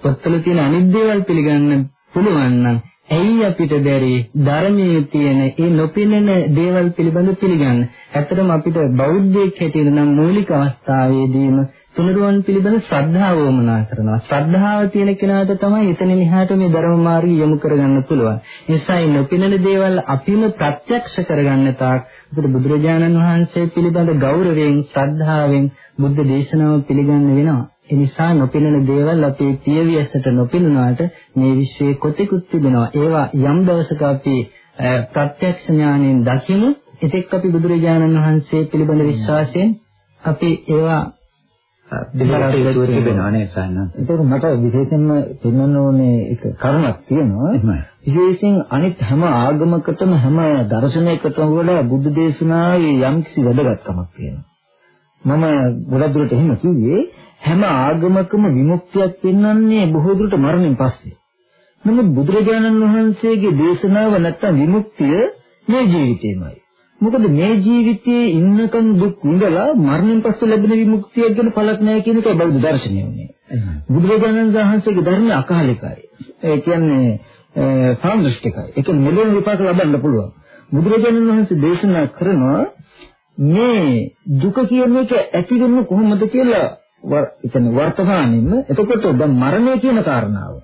පොත්වල තියෙන අනිත් දේවල් පිළිගන්න පුළුවන් නම් ඇයි අපිට බැරි ධර්මයේ තියෙන ඒ නොපෙනෙන දේවල් පිළිබඳ පිළිගන්න. ඇත්තටම අපිට බෞද්ධයෙක් හැටියට නම් මූලික අවස්ථාවේදීම තුනුරුවන් පිළිබඳ ශ්‍රද්ධාව වමනා කරනවා. ශ්‍රද්ධාව තියෙන කෙනාට තමයි එතනින් එහාට මේ ධර්ම මාර්ගය යොමු කරගන්න පුළුවන්. ඒ නිසා මේ නොපෙනෙන දේවල් අපිම ප්‍රත්‍යක්ෂ කරගන්න තාක් අපිට බුදුරජාණන් වහන්සේ පිළිබඳ ගෞරවයෙන් ශ්‍රද්ධාවෙන් බුද්ධ දේශනාව පිළිගන්න වෙනවා. ඒ නිසා නොපෙනෙන දේවල් අපේ පියවියසට නොපෙනුනාට මේ විශ්වයේ කොතෙකුත් තිබෙනවා. ඒවා යම් දවසක අපි ප්‍රත්‍යක්ෂ ඥාණයෙන් දකිමු. එතෙක් අපි බුදුරජාණන් වහන්සේ පිළිබඳ විශ්වාසයෙන් අපි ඒවා දෙවියන්ට තිබෙනවා නේද සයන්ස්. ඒක මට විශේෂයෙන්ම පෙන්වන්න ඕනේ එක කරුණක් තියෙනවා. විශේෂයෙන් අනිත් හැම ආගමකටම හැම දර්ශනයකටම වඩා බුද්ධ දේශනාවේ යම්කිසි වැදගත්කමක් තියෙනවා. මම ගොඩක් දුරට එහෙම කිව්වේ හැම ආගමකම විමුක්තියක් පෙන්වන්නේ බොහෝ දුරට මරණයෙන් පස්සේ. නමුත් බුදුරජාණන් වහන්සේගේ දේශනාව නැත්තම් විමුක්තිය මේ ජීවිතේමයි. මොකද මේ ජීවිතයේ ඉන්නකම් දුක් විඳලා මරණයෙන් පස්සේ ලැබෙන විමුක්තියක් ගැන පළක් නැහැ කියන එකයි බෞද්ධ දර්ශනය උනේ. බුදුරජාණන් වහන්සේගේ ධර්මය අකාලිකයි. ඒ කියන්නේ සාන්දෘෂ්ටිකයි. ඒක මෙලොව විපාක ලබන්න පුළුවන්. බුදුරජාණන් වහන්සේ දේශනා කරනවා මේ දුක කියන එක ඇති වෙන්නේ කොහොමද කියලා එතන වර්තමානින්ම එතකොට දැන් මරණය කියන කාරණාව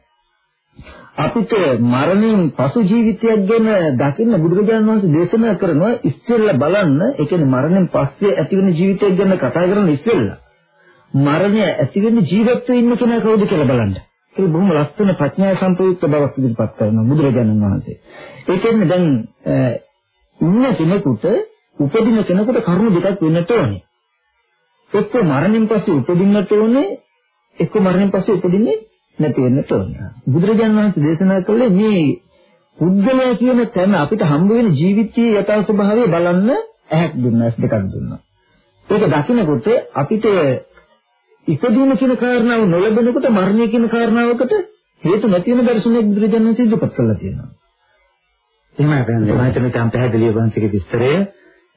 අපිට මරණයෙන් පසු ජීවිතයක් ගැන දකින්න බුදුරජාණන් වහන්සේ දේශනා කරනවා ඉස්සෙල්ලා බලන්න ඒ කියන්නේ මරණයෙන් පස්සේ ඇති වෙන ජීවිතයක් ගැන කතා කරන ඉස්සෙල්ලා මරණය ඇති වෙන ජීවත් වෙ ඉන්න කෙනා කවුද කියලා බලන්න. ඒ බොහොම ලස්සන ප්‍රඥා සම්ප්‍රයුක්ත බවක් ඉදිරිපත් කරනවා බුදුරජාණන් වහන්සේ. ඒ කියන්නේ දැන් ඉන්න කෙනෙකුට උපදින කෙනෙකුට කරුණු දෙකක් වෙන්නට ඕනේ. එක්ක මරණයෙන් පස්සේ උපදින්නට ඕනේ එක්ක මරණයෙන් පස්සේ උපදින්නේ නැති වෙන්නට ඕනේ. බුදුරජාණන් වහන්සේ දේශනා කළේ මේ පුද්ගලයා කියන තැන අපිට හම්බ වෙන ජීවිතයේ යථා ස්වභාවය බලන්න ඇහක් දුන්නා, දෙකක් දුන්නා. ඒක දකිනකොට අපිට ඉපදීම කියන කාරණාව නොලැබෙනකොට මරණය කියන කාරණාවකට හේතු නැති වෙන දර්ශනයක් බුදුරජාණන් වහන්සේ ඉදිරිපත් කළා තියෙනවා. එහෙමයි අපෙන් මම හිතන්නේ තම පැහැදිලිව වංශික විස්තරය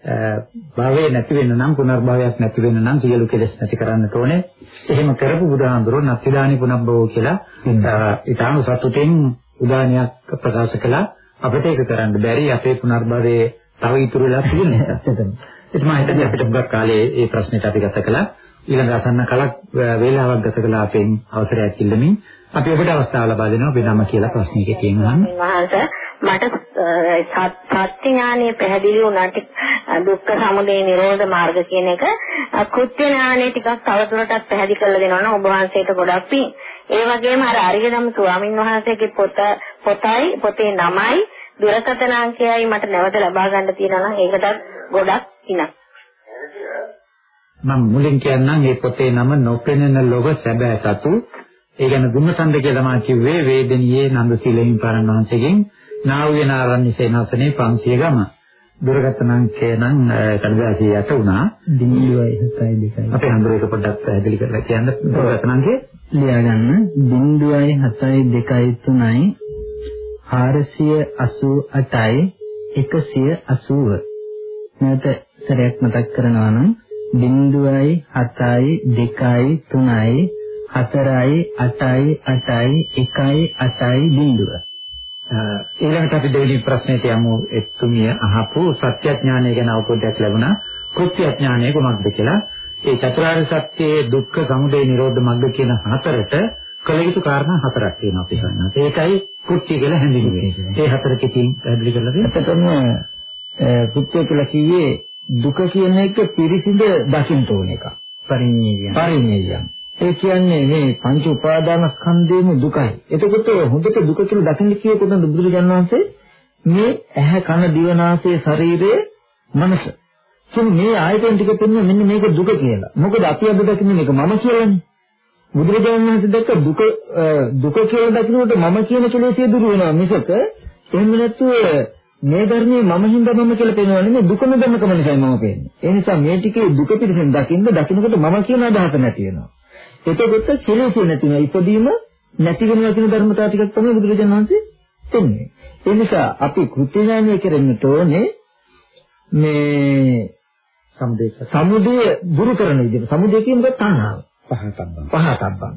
භවයේ නැති වෙන්න නම් පුනර්භවයක් නැති වෙන්න නම් සියලු කෙලෙස් නැති කරන්නට ඕනේ. එහෙම කරපු බුදුහාඳුරෝ නත්තිදානි පුනබ්බවෝ කියලා ඊටාම සතුටින් උදානයක් ප්‍රකාශ කළා. අපිට ඒක කරන්න බැරි අපේ පුනර්භවයේ තව ඉතුරු වෙලා තියෙන නිසා. ඒක මම හිතන්නේ අපිට හුඟක් කාලේ මේ ප්‍රශ්නෙට අපි ගත කළා. ඊළඟ අසන්න කලක් වේලාවක් ගත කළා අපෙන් අවසරයක් ඉල්ලමින් අපි ඔබට අවස්ථාව ලබා දෙනවා අපි නම කියලා ප්‍රශ්නයක කියනවා. මට සත්‍ය ඥානෙ පැහැදිලි වුණාට දුක්ඛ සමුදය නිරෝධ මාර්ග කියන එක කෘත්‍ය ඥානෙ ටිකක් තවදුරටත් පැහැදිලි කරලා දෙනවා නම් ඔබ වහන්සේට ගොඩක් පිං. ඒ වගේම අර අරියදම් ස්වාමින් වහන්සේගේ පොත පොතයි පොතේ නමයි දුරකථන අංකයයි මට නැවත ලබා ගන්න තියෙනවා නම් ඒකටත් ගොඩක් පිංක්. මම මුලින් කියන්නම් මේ පොතේ නම නොපෙනෙන ලොව සැබෑ සතු. ඒ කියන්නේ දුන්නසන්ද කියලා මම කිව්වේ වේදනියේ නන්දසීලෙන් පාරණ වහන්සේගෙන් නාව්‍ය නාරණ්‍ය සේනාසනේ 500 ගම. දුරගතන අංකය නම් කඩදාසිය යට වුණා 0.72යි. අපේ හඳුර එක පොඩ්ඩක් පැහැදිලි කරලා කියන්න දුරගතන අංකය ලියා ගන්න 0.73යි 488යි 180 නැවත සරයක් මතක් කරනවා නම් 0.7යි 2යි 3යි 4යි 8යි 8යි 1යි 8යි බිඳුව. ඊළඟට අපි දෙවෙනි ප්‍රශ්නෙට යමු එතුමිය අහපු සත්‍යඥානය ගැන අවබෝධයක් ලැබුණා. කෘත්‍යඥානය කොහොමද කියලා. ඒ චතුරාර්ය සත්‍යයේ දුක්ඛ සමුදය නිරෝධ මග්ග කියන හතරට කළ යුතු කාරණා හතරක් තියෙනවා අපි ගන්නවා. ඒකයි කෘත්‍ය කියලා හැඳින්වෙන්නේ. ඒ හතරකකින් පැහැදිලි කරලා. එතකොටම කෘත්‍ය කියලා කිව්වේ දුක කියන එක පිරිසිඳ දකින්න ඕන එක. පරිඤ්ඤය. පරිඤ්ඤය. ඒ කියන්නේ මේ පංච උපාදානස්කන්ධයේම දුකයි. එතකොට හොඳට දුක කියලා දකින්න කියේ කොතනද බුදුරජාණන් වහන්සේ මේ ඇහැ කන දිව නාසය ශරීරය මනස. කියන මේ ආයතන ටික පෙන්න මෙන්න මේක දුක කියලා. මොකද අපි අද දකින්නේ මේක මම කියලානේ. බුදුරජාණන් වහන්සේ දැක්ක දුක දුක කියලා දකින්නකොට මම කියන කෙලෙසිය දුරු වෙනවා මිසක එහෙම නැතුව මේ ධර්මයේ මම හින්දා මම කියලා පේනවා නෙමෙයි දුකම ධර්මකම නිසායි මම පේන්නේ. ඒ නිසා මේ ටිකේ දුක පිළිසෙන් දකින්න දකින්නකොට මම කියන අදහස නැති වෙනවා. එතකොට කෙලෙසිය නැති වෙනවා. ඉපදීම නැති වෙනවා කියන ධර්මතාව ටිකක් තමයි බුදුරජාණන් වහන්සේ දෙන්නේ. ඒ නිසා අපි කෘත්‍ය ඥානය කෙරෙන්නට ඕනේ මේ සමුදේ සමුදය දුරු කරන විදිහට. සමුදය කියන්නේ තණ්හාව. පහතබ්බන්. පහතබ්බන්.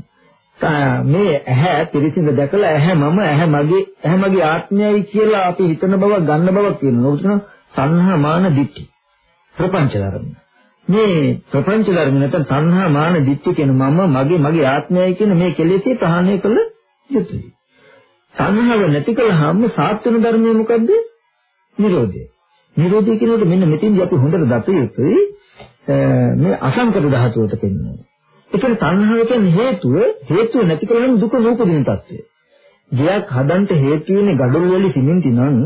මේ ඇහැ පිරිසිඳ දැකලා ඇහැ මම ඇහැ මගේ ඇහැ මගේ ආත්මයයි කියලා අපි හිතන බව ගන්න බව කියනවා. උතන තණ්හා මාන දිට්ඨි. ප්‍රපංච ධර්ම. මේ ප්‍රපංච ධර්ම නැත්නම් තණ්හා මාන දිට්ඨි කියන මම මගේ මගේ ආත්මයයි කියන මේ කෙලෙසේ ප්‍රහාණය කළ යුතුයි. තණ්හාව නැති කළාම සාත් වෙන ධර්මය මොකද්ද? නිරෝධය. නිරෝධය කියනකොට මෙන්න මෙතෙන්දී අපි හොඳට දත යුතුයි මේ අසංකත ධාතුවට පෙන්වනවා. ඒ කියන්නේ තණ්හාව කියන්නේ හේතුව හේතුව නැති කරගෙන දුක නූපදින තත්ත්වය. ගයක් හදන්න හේතු වෙන්නේ gadol වල සිමෙන්ති නම්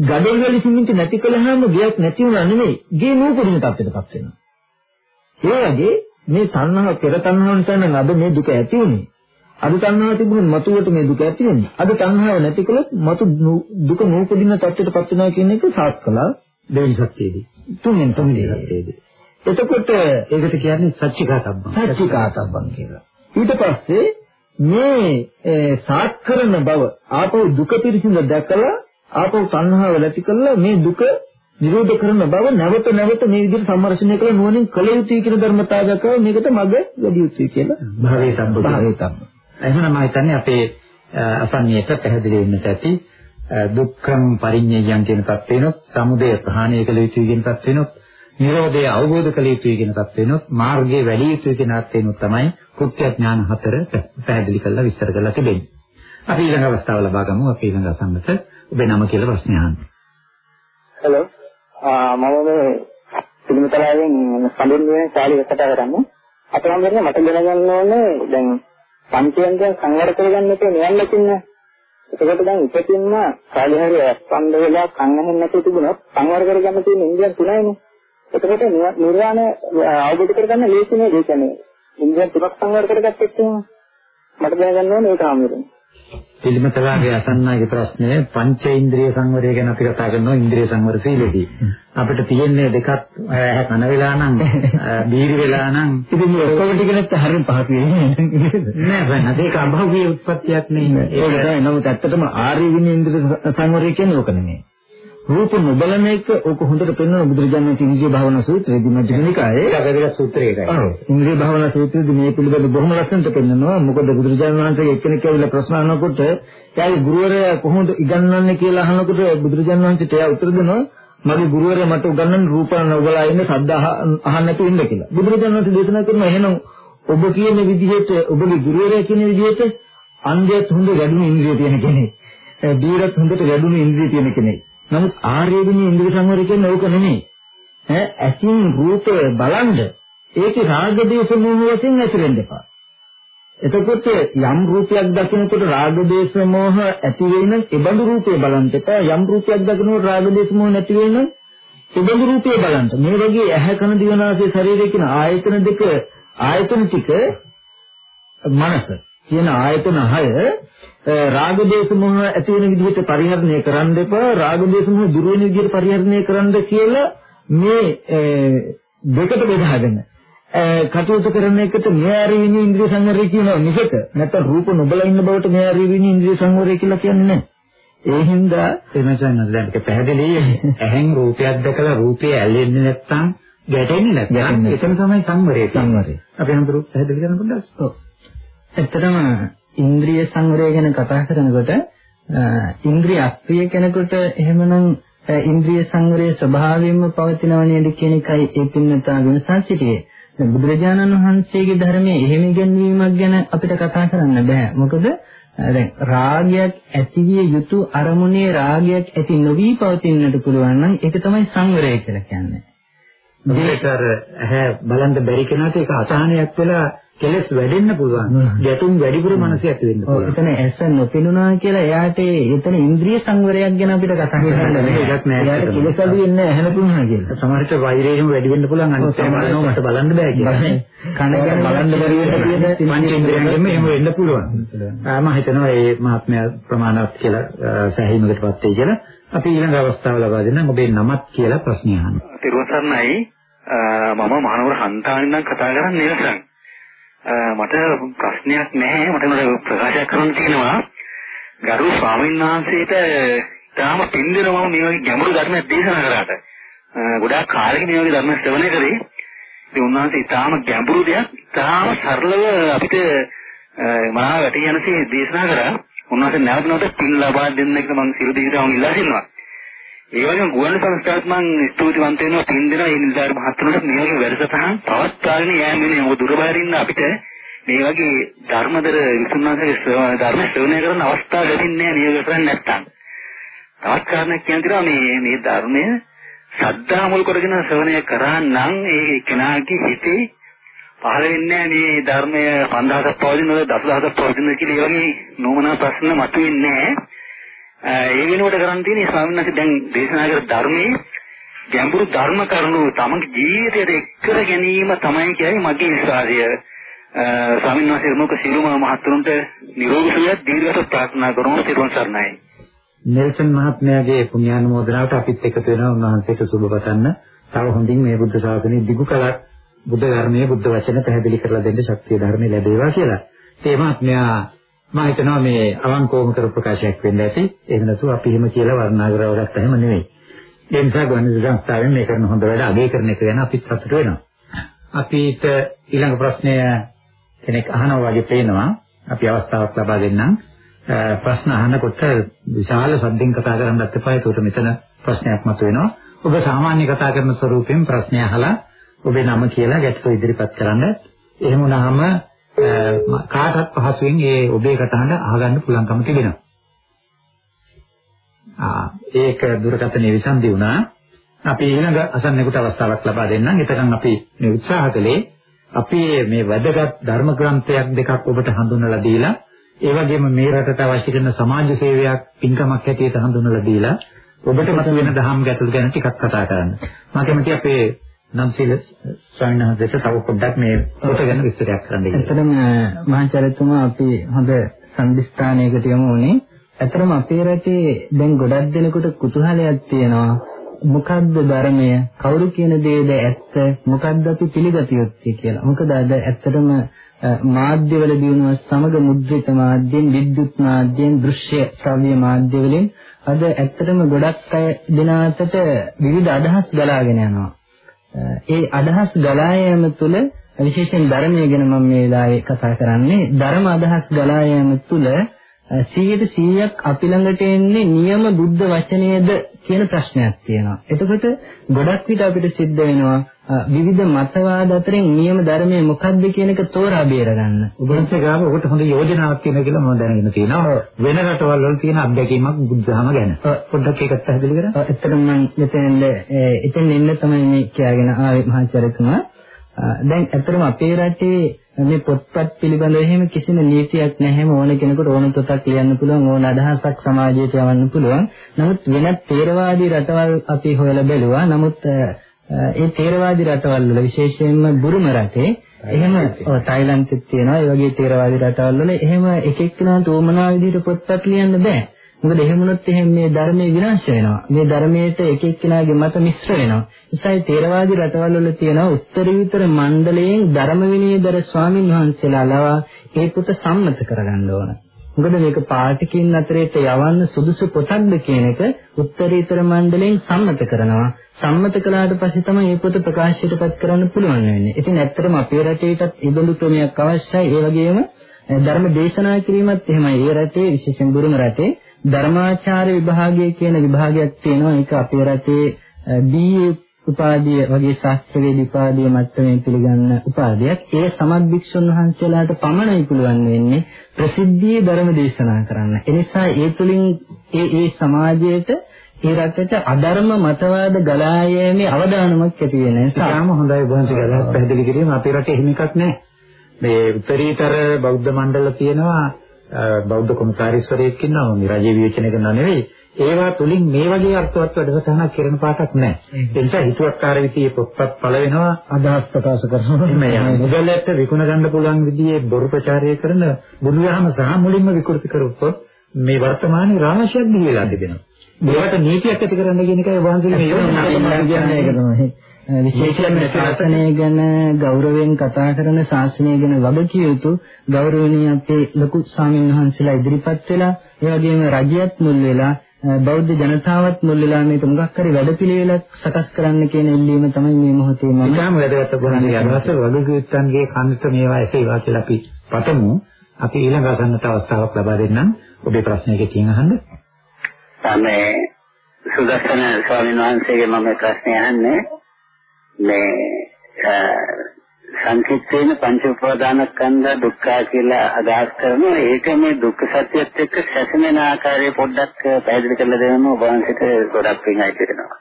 gadol වල සිමෙන්ති නැති කළාම ගයක් නැති වුණා නෙමෙයි ගේ නූපදින තත්ත්වයටපත් වෙනවා. ඒ වගේ මේ තණ්හාව පෙර තණ්හාව නිසා නම් අද මේ දුක ඇති වුනේ. අද තණ්හාව තිබුණොත් මතුවට මේ දුක ඇති වෙන්නේ. අද තණ්හාව නැති කළොත් මතු දුක නූපදින තත්ත්වයටපත් වෙනවා කියන එක සාත් කළා දෙවි සත්‍යයේදී. තුන්වෙනි තුන්වෙනි සත්‍යයේදී. එතකොට ඒකට කියන්නේ සච්චිකාතබ්බන්. සච්චිකාතබ්බන් කියලා. ඊට පස්සේ මේ සාත් කරන බව ආපහු දුක පිරිසිඳ දැකලා ආපහු තණ්හාව නැති කළා මේ දුක නිරෝධ කරන බව නැවත නැවත මේ විදිහට සම්මර්ෂණය කළ නුවණින් කළ යුතුයි කියන ධර්මතාවයක මේකට මඟ වැඩි යුතුයි කියලා භාවයේ සම්බුද්ධ. භාවයේ තම. එහෙනම් මම හිතන්නේ අපේ අසන්නයට පැහැදිලි වෙන්නට ඇති දුක්ඛම් පරිඤ්ඤයයන් කියන තත්ත්වෙනොත් සමුදය ප්‍රහාණය කළ යුතුයි කියන තත්ත්වෙනොත් නිරෝධය අවබෝධ කළ යුතුයි කියන තත්ත්වෙනොත් මාර්ගයේ වැඩි යුතුයි කියන තත්ත්වෙනොත් තමයි කෘත්‍ය ඥාන හතර පැහැදිලි කරලා විස්තර කරලා තිබෙන්නේ. අපි ඊළඟ අවස්ථාව ලබා ගමු. අපි ඊළඟ අසන්නට ඔබේ නම කියලා ප්‍රශ්න අහන්න. හලෝ. මම මේ පිළිමතලාවෙන් සම්බන්ධ වෙන ශාලිය කතා කරන්නේ. අපේ හැමෝටම මට දැනගන්න ඕනේ දැන් පංචේන්ද්‍රයන් සංවර කරගන්න එක නිවන් ලකින්න. එතකොට දැන් ඉතින්ම කාලේ හරි අස්පන්ද වෙලා කන් ඇහෙන්නේ නැතුව තිබුණොත් සංවර කරගන්න තියෙන ඉන්ද්‍රියන් තුනයිනේ. එතකොට නිර්වාණය අවබෝධ කරගන්න ලේසි නේද? ඒ කියන්නේ ඉන්ද්‍රියන් තුනක් සංවර කරගත්තොත් එහෙම මට දැනගන්න ඕනේ ඒක ආමිරුනේ. පිළිමතලාගේ අසන්නාගේ ප්‍රශ්නය පංචේන්ද්‍රිය සංවරය ගැන අපි කතා කරනවා ඉන්ද්‍රිය සංවර සීලෙදී. අපිට තියෙන්නේ දෙකක් ඇහැ කන වෙලා නම් බීරි වෙලා නම් ඉතින් මේ ඔක්කොම ටික නැත්නම් හරියට වෙන්නේ නෑ වෙන ඒක අභෞවිය උත්පත්තියක් නෙමෙයි. ඒක තමයි නමුත් ඇත්තටම ආර්ය විනය ඉන්ද්‍රිය සංවරය කියන්නේ ඕක නෙමෙයි. රූප නොබලන එක ඕක හොඳට පෙන්වන බුදුරජාණන් වහන්සේ ඉන්ද්‍රිය භාවනා සූත්‍රයේදී මජ්ක්‍ධිම නිකායේ ඒක වැදගත් සූත්‍රයකයි. ඔව් ඉන්ද්‍රිය භාවනා සූත්‍රයේදී මේ පිළිබඳව බොහොම ලස්සනට පෙන්වනවා. මොකද බුදුරජාණන් වහන්සේගේ එක්කෙනෙක් ඇවිල්ලා ප්‍රශ්න අහනකොට එයාගේ ගුරුවරයා කොහොමද ඉගන්වන්නේ කියලා අහනකොට බුදුරජාණන් වහන්සේට එයා උත්තර දෙනවා මගේ ගුරුවරයා මට උගන්වන රූප නොබලා ඉන්න ශබ්ද අහන්න නැතුව ඉන්න කියලා. බුදුරජාණන් වහන්සේ දේශනා කරනවා එහෙනම් ඔබ කියන විදිහට ඔබගේ ගුරුවරයා කියන විදිහට අන්ධයත් හොඳ වැඩුණු ඉන්ද්‍රිය තියෙන කෙනෙක්. දීරත් හොඳට වැඩුණු ඉන්ද්‍රිය තියෙන කෙනෙක්. නමුත් ආර්ය විනී ඉන්ද්‍රිය සංවරය කියන්නේ ඕක නෙමෙයි. ඈ ඇසින් රූප බලන්ද ඒකේ රාග දේශ මොහ වශයෙන් ඇතිරෙන්න එපා. එතකොට යම් රූපයක් දකිනකොට රාග දේශ මොහ ඇති වෙන ඒබඳු රූපේ බලන්න එපා. යම් රූපයක් දකිනකොට රාග දේශ මොහ නැති වෙන ඒබඳු රූපේ බලන්න. මේ වගේ ඇහැ කන දිවනාසය ශරීරය කියන ආයතන දෙක ආයතන ටික මනස කියන ආයතන 6 රාග දේශ මොහ ඇති වෙන විදිහට පරිහරණය කරන්න එපා රාග දේශ මොහ දුර වෙන විදිහට පරිහරණය කරන්න කියලා මේ දෙකට බෙදාගෙන කටයුතු කරන එකට මෙයාරිවිනි ඉන්ද්‍රිය සංවරය කියනවා මිසක නැත්නම් රූප නොබල ඉන්න බවට මෙයාරිවිනි ඉන්ද්‍රිය සංවරය කියලා කියන්නේ නැහැ. ඒ හින්දා එමසන් දැන් ඒක පැහැදිලි ඇහෙන් රූපයක් දැකලා රූපේ ඇලෙන්නේ නැත්නම් ගැටෙන්නේ නැත්නම් එතන තමයි සංවරය සංවරය. අපි හඳුරු පැහැදිලි කරන්න පොඩ්ඩක්. ඔව්. ඇත්තටම ඉන්ද්‍රිය සංවරය ගැන කතා කරනකොට ඉන්ද්‍රිය අක්‍රිය කෙනෙකුට එහෙමනම් ඉන්ද්‍රිය සංවරයේ ස්වභාවයෙන්ම පවතිනව නේද කියන එකයි ඒ පින්නතා වෙනසක් සිටියේ. දැන් බුදුරජාණන් වහන්සේගේ ධර්මයේ එහෙම ඉගෙනවීමක් ගැන අපිට කතා කරන්න බෑ. මොකද දැන් රාගයක් ඇතිවිය යුතු අරමුණේ රාගයක් ඇති නොවි පවතින්නට පුළුවන් නම් ඒක තමයි සංවරය කියලා කියන්නේ. මේකර ඇහැ බලන්න බැරි කෙනාට ඒක අසහනයක් වෙලා කෙලස් වැඩෙන්න පුළුවන්. ගැටුම් වැඩිපුර මනස ඇති වෙන්න පුළුවන්. එතන ඇස නොපෙනුනා කියලා එයාට එතන ඉන්ද්‍රිය සංවරයක් ගැන අපිට කතා කරන්න බෑ. ඒකක් නෑ. එයාට කෙලෙස් අඩු වෙන්නේ නැහැ ඇහෙන පුණා කියලා. සමහරට වෛරයෙන් වැඩි වෙන්න පුළුවන් අනිත් ඒවා බලනවා මට බලන්න බෑ කියලා. කන ගැන බලන්න බැරි වෙන්න තියෙන පංචේන්ද්‍රයන්ගෙම එහෙම වෙන්න පුළුවන්. මම හිතනවා මේ මහත්මයා ප්‍රමාණවත් කියලා සෑහීමකටපත් වෙයි කියලා. අපි ඊළඟ අවස්ථාව ලබා දෙන්නම් ඔබේ නමත් කියලා ප්‍රශ්නය අහන්න. තිරුවසන්නයි මම මහනුවර හන්තානින් නම් කතා කරන්නේ නිරසන්. මට ප්‍රශ්නයක් නැහැ මට නේද ප්‍රකාශයක් කරන්න තියෙනවා. ගරු ස්වාමීන් වහන්සේට තාම පින් දෙනවා මම මේ වගේ ගැඹුරු ධර්මයක් දේශනා කරාට. ගොඩාක් කාලෙක මේ වගේ ධර්ම ශ්‍රවණය කරේ. ඉතින් උන්වහන්සේ තාම ගැඹුරු දෙයක් තාම සරලව අපිට මහා වැටි යනසේ දේශනා කරා. උන්වහන්සේ නැවත නැවත පින් ලබා දෙන්න එක මම සිරු දීලා ඉල්ලා සිටිනවා. ඒ වගේම ගුවන් සංස්ථාවත් මම ස්තුතිවන්ත වෙනවා පින් දෙනවා ඒ නිලධාරි මහත්තුන්ට මේ වගේ වැඩසටහන් පවත්වාගෙන යෑමනේ මොකද දුර බාරින්න අපිට මේ වගේ ධර්මදර විසුණුනාගේ ධර්ම ශ්‍රවණය කරන අවස්ථාව ලැබෙන්නේ නැහැ නියෝග කරන්නේ නැත්තම්. තවත් කාරණයක් කියන තියනවා මේ මේ ධර්මය සද්ධා මුල් කරගෙන ශ්‍රවණය කරා නම් ඒ කෙනාගේ හිතේ පහළ වෙන්නේ මේ ධර්මය 5000ක් පවතිනවද 10000ක් පවතිනවද කියලා ඒ වගේ නෝමනා ප්‍රශ්න මතුවෙන්නේ නැහැ. ඒ වෙනුවට කරන් තියෙන්නේ ස්වාමීන් වහන්සේ දැන් දේශනා කර ධර්මයේ ගැඹුරු ධර්ම කරුණු තමගේ ජීවිතයට එක්කර ගැනීම තමයි කියයි මගේ විශ්වාසය. ස්වාමීන් වහන්සේ මොක සිරුම මහත්තුන්ට නිරෝගී සුවය දීර්ඝව ප්‍රාර්ථනා කරමු තිරුවන් සරණයි. නෙල්සන් මහත්මයාගේ පුණ්‍යානුමෝදනාවට අපිත් එකතු වෙනවා උන්වහන්සේට සුබ පතන්න. තව හොඳින් මේ බුද්ධ ශාසනය දිගු කලක් බුද්ධ ධර්මයේ බුද්ධ වචන පැහැදිලි කරලා දෙන්න ශක්තිය ධර්මය ලැබේවා කියලා. ඒ මහත්මයා මම හිතනවා මේ අවංකවම කර ප්‍රකාශයක් වෙන්න ඇති. එහෙම නැතුව අපි එහෙම කියලා වර්ණනා කරව ගත්ත හැම නෙවෙයි. ඒ නිසා ගුවන්විදුලි සංස්ථාවෙන් මේ කරන හොඳ වැඩ අගය කරන එක ගැන අපිත් සතුටු වෙනවා. අපිට ඊළඟ ප්‍රශ්නය කෙනෙක් අහනවා වගේ පේනවා. අපි අවස්ථාවක් ලබා දෙන්නම්. ප්‍රශ්න අහනකොට විශාල සද්දෙන් කතා කරන්නත් එපා. ඒකට මෙතන ප්‍රශ්නයක් මතුවෙනවා. ඔබ සාමාන්‍ය කතා කරන ස්වරූපයෙන් ප්‍රශ්නය අහලා ඔබේ නම කියලා ගැටළු ඉදිරිපත් කරන්න. එහෙම වුණාම කාටත් පහසුවෙන් ඒ ඔබේ කතාහඬ අහගන්න පුළුවන්කම තිබෙනවා. ආ ඒක දුරකථනයේ විසන්දි වුණා. අපි ඊළඟ අසන්නෙකුට අවස්ථාවක් ලබා දෙන්නම්. එතකන් අපි මේ උත්සාහ කළේ අපි මේ වැදගත් ධර්ම ග්‍රන්ථයක් දෙකක් ඔබට හඳුන්වලා දීලා ඒ වගේම මේ රටට අවශ්‍ය කරන සමාජ සේවයක් පින්කමක් හැටියට හඳුන්වලා දීලා ඔබට මත වෙන දහම් ගැටළු ගැන ටිකක් කතා කරන්න. මම කැමතියි අපේ නම්සීල ස්වාමීන් වහන්සේට තව පොඩ්ඩක් මේ පොත ගැන විස්තරයක් කරන්න. ඇත්තටම මහාචාර්යතුමා අපි හොඳ සම්දිස්ථානයකට යමු උනේ. ඇත්තටම අපේ රටේ දැන් ගොඩක් දෙනෙකුට කුතුහලයක් තියෙනවා. මොකද්ද ධර්මය? කවුරු කියන දේද ඇත්ත? මොකද්ද අපි පිළිගත යුත්තේ කියලා. මොකද අද ඇත්තටම මාධ්‍යවල දිනුව සමග මුද්‍රිත මාධ්‍යෙන්, විද්‍යුත් මාධ්‍යෙන්, දෘශ්‍ය ශ්‍රව්‍ය මාධ්‍ය වලින් අද ඇත්තටම ගොඩක් අය දෙනාට විවිධ අදහස් ගලාගෙන යනවා. ඒ අදහස් ගලා යාම තුළ විශේෂයෙන් ධර්මය ගැන මම මේ වෙලාවේ කතා කරන්නේ. ධර්ම අදහස් ගලා යාම තුළ 100ට 100ක් අපි ළඟට එන්නේ නියම බුද්ධ වචනයද? කියන ප්‍රශ්නයක් තියෙනවා. එතකොට ගොඩක් විට අපිට සිද්ධ වෙනවා විවිධ මතවාද අතරින් නියම ධර්මයේ මොකක්ද කියන එක තෝරා බේරගන්න. ඔබන්සේ ගාව ඔබට හොඳ යෝජනාවක් තියෙනවා කියලා මම දැනගෙන තියෙනවා. වෙන රටවල් වල තියෙන අත්දැකීමක් බුද්ධහම ගැන. පොඩ්ඩක් ඒකත් පැහැදිලි කරන්න. ඇත්තටම මම මෙතෙන්ද එතෙන් එන්න තමයි මේ කියාගෙන ආවේ මහාචාර්යතුමා. දැන් ඇත්තටම අපේ රටේ මේ පොත්පත් පිළිබඳව එහෙම කිසිම නීතියක් නැහැම ඕන කෙනෙකුට ඕන පොතක් ලියන්න පුළුවන් ඕන අදහසක් සමාජයට යවන්න පුළුවන්. නමුත් වෙනත් තේරවාදී රටවල් අපි හොයලා බැලුවා. නමුත් ඒ තේරවාදී රටවල් වල විශේෂයෙන්ම බුරුම රටේ එහෙම තායිලන්තෙත් තියෙනවා. ඒ වගේ තේරවාදී රටවල් වල එහෙම එක එක්කෙනාට උවමනා විදිහට පොත්පත් ලියන්න බෑ. මොකද එහෙම වුණොත් එහෙම මේ ධර්මයේ විනාශ වෙනවා. මේ ධර්මයට එක එක්කෙනාගේ මත මිශ්‍ර වෙනවා. ඒසයි තේරවාදී රටවල් වල තියෙන උත්තරීතර මණ්ඩලයෙන් ධර්ම විනයදර ස්වාමින් වහන්සේලා ලවා ඒ පොත සම්මත කරගන්න ඕන. මොකද මේක පාඨකින් අතරේට යවන්න සුදුසු පොතක්ද කියන එක උත්තරීතර මණ්ඩලයෙන් සම්මත කරනවා. සම්මත කළාට පස්සේ තමයි මේ පොත ප්‍රකාශයටපත් කරන්න පුළුවන් වෙන්නේ. ඉතින් ඇත්තටම අපේ රටේටත් ඉබඳු ක්‍රමයක් අවශ්‍යයි. ඒ වගේම ධර්ම දේශනා කිරීමත් එහෙමයි. ඒ රටේ විශේෂයෙන් බුරුම රටේ ධර්මාචාර්ය විභාගය කියන විභාගයක් තියෙනවා. ඒක අපේ රටේ BA උපාධිය වගේ ශාස්ත්‍රවේදී උපාධිය මට්ටමේ පිළිගන්න උපාධියක්. ඒ සමත් භික්ෂුන් වහන්සේලාට පමණයි පුළුවන් වෙන්නේ ප්‍රසිද්ධියේ ධර්ම දේශනා කරන්න. ඒ නිසා ඒ තුලින් ඒ ඒ සමාජයට ඒ රටට අධර්ම මතවාද ගලා යෑමේ අවදානමක් ඇති වෙන නිසා. ඊටාම හොඳයි වහන්සේ ගලස් පැහැදිලි කිරීම අපේ රටේ එහෙම එකක් නැහැ. මේ උත්තරීතර බෞද්ධ මණ්ඩල තියෙනවා බෞද්ධ කොමසාරිස්වරයෙක් ඉන්නවා. මේ රජයේ විවේචනය කරනවා නෙවෙයි. ඒවා තුලින් මේ වගේ අර්ථවත් වැඩසටහනක් කරන පාටක් නැහැ. ඒ නිසා හිතුවක්කාර විදිහේ පොත්පත් පළ වෙනවා. අදහස් ප්‍රකාශ කරනවා. මේ මුදලට විකුණ ගන්න පුළුවන් විදිහේ බොරු ප්‍රචාරය කරන බුදුදහම සහ මුලින්ම විකෘති කරපොත් මේ වර්තමානයේ රාශියක් දිවිලා තිබෙනවා. මේවට නීතියක් ඇති කරන්න කියන එකයි වහන්සේගේ යෝජනාව. කියන්නේ ඒක තමයි විශේෂයෙන්ම ශාසනය ගැන ගෞරවයෙන් කතා කරන ශාසනය ගැන වගකිය යුතු ගෞරවණීය අපේ ලොකු ස්වාමීන් වහන්සේලා ඉදිරිපත් වෙලා ඒ වගේම රජයත් මුල් වෙලා බෞද්ධ ජනතාවත් මුල් වෙලා මේක මොකක් හරි වැඩපිළිවෙලක් සකස් කරන්න කියන ඉල්ලීම තමයි මේ මොහොතේ මම ඉතාම වැදගත් කරන්නේ අදහස වගකීත්වන්ගේ කන්ත මේවා ඇසේවා කියලා අපි පතමු. අපි ඊළඟ අසන්නට අවස්ථාවක් ලබා දෙන්නම්. ඔබේ ප්‍රශ්නයක තියෙන අහන්න. තමයි සුදස්සන ස්වාමීන් වහන්සේගේ මම ප්‍රශ්නය අහන්නේ මේ සංකීර්ණ පංච උපාදානස්කන්ධ දුක්ඛ කියලා අදහස් කරනවා. ඒක මේ දුක්ඛ සත්‍යයත් එක්ක සැසෙන ආකාරය පොඩ්ඩක් පැහැදිලි කරලා දෙන්න ඔබ වහන්සේට ගොඩක් පිංයි කියනවා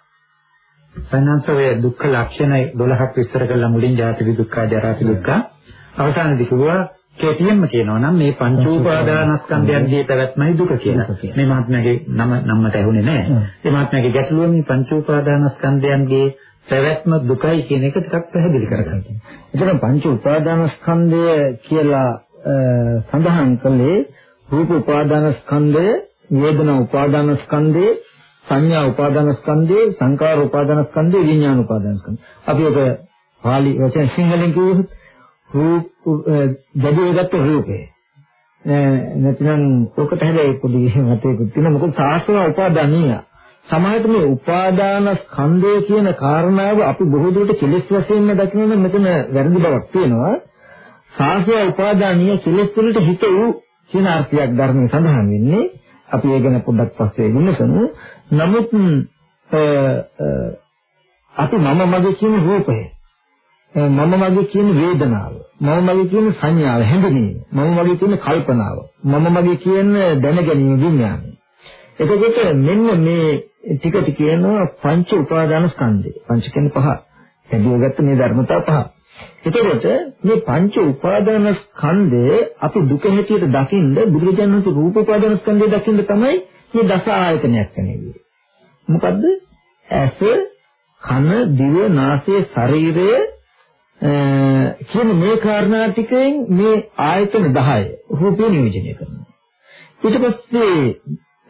සංඥාසවේ දුක්ඛ ලක්ෂණ 12ක් විස්තර කළා මුලින් ජාති දුක්ඛ ජරා දුක්ඛ. අවසානයේදී කිව්වා කෙටියෙන්ම කියනවා නම් මේ පංච උපාදානස්කන්ධයන්ගේ පැවැත්මයි දුක කියලා. මේ මහත්මයාගේ නම නම්මට ඇහුනේ නැහැ. මේ මහත්මයාගේ ගැටලුව මේ පංච උපාදානස්කන්ධයන්ගේ පැවැත්ම දුකයි කියන එක ටිකක් පැහැදිලි කරගන්න. එතන පංච උපාදානස්කන්ධය කියලා සඳහන් කළේ රූප උපාදානස්කන්ධය, වේදනා උපාදානස්කන්ධය, සංඥා උපාදානස්කන්ධය, සංකාර උපාදානස්කන්ධය, විඥාන උපාදානස්කන්ධය. අපි ඔක පාලි වචන සිංහලෙන් කිව්වොත් රූප දෙවියගත් රූපේ. නැත්නම් ඔකට හැබැයි පොඩි මතයකුත් තියෙනවා. මොකද සාස්ත්‍ර උපාදානීය. සමාජයට මේ උපාදාන ස්කන්ධය කියන කාරණාව අපි බොහෝ දුරට කෙලෙස් වශයෙන්ම දකිනවා මෙතන වැරදි බවක් තියෙනවා. සාසය උපාදානීය කෙලෙස් වලට හිත වූ කියන අර්ථයක් ධර්මයේ සඳහන් වෙන්නේ. අපි ඒ ගැන පොඩ්ඩක් පස්සේ විමසමු. නමුත් අපි මම මගේ කියන රූපය මම මගේ කියන වේදනාව මම මගේ කියන සංඥාව හැඳිනීම මම මගේ කියන කල්පනාව මම මගේ කියන දැනගැනීම විඥානය එතකොට මෙන්න මේ ටිකට කියනවා පංච උපාදාන ස්කන්ධය. පංච කියන්නේ පහ. හැදියගත්ත මේ ධර්මතා පහ. එතකොට මේ පංච උපාදාන ස්කන්ධය අපි දුක හැටියට දකින්න බුදුරජාණන් වහන්සේ රූප උපාදාන ස්කන්ධය දකින්න තමයි මේ දස ආයතනයක් කන්නේ. මොකද්ද? ඇස, කන, දිව, නාසය, ශරීරය කියන මේ කාරණා ටිකෙන් මේ ආයතන 10 රූපේ නියෝජනය කරනවා. ඊට පස්සේ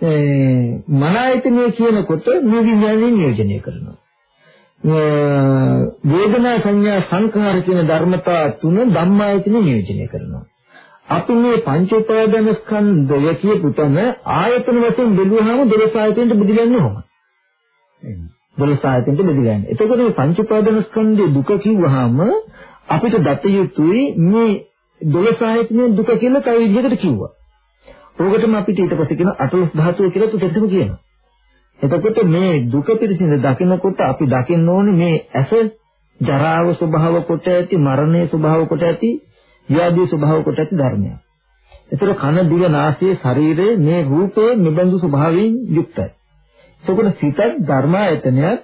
මන ආයතනය කියනකොට මේ විඥානය නියෝජනය කරනවා. වේදනා සංඥා සංඛාර කියන ධර්මතා තුන ධම්මායතන නියෝජනය කරනවා. අපි මේ පංච උපාදාන ස්කන්ධය කියපු තැන ආයතන වශයෙන් බෙදුවාම දොළොස් ආයතනෙට බෙදගන්නේ කොහොමද? දොළොස් ආයතනෙට බෙදගන්නේ. එතකොට මේ පංච උපාදාන ස්කන්ධයේ දුක කිව්වහම අපිට දත යුතුයි මේ දොළොස් ආයතනයේ දුක කියලා කයි විදිහකට කිව්වා. ඕකටම අපිට ඊට පස්සේ කියන අටලොස් ධාතුව කියලා තුතෙටම කියනවා. එතකොට මේ දුක පිළිසිඳ දකිනකොට අපි දකින්න ඕනේ මේ ඇස ජරාව ස්වභාව කොට ඇති මරණයේ ස්වභාව කොට ඇති ව්‍යාධි ස්වභාව කොට ඇති ධර්මයක්. ඒතර කන දිව නාසය ශරීරය මේ රූපේ නිබඳු ස්වභාවයෙන් යුක්තයි. එතකොට සිතත් ධර්මායතනයත්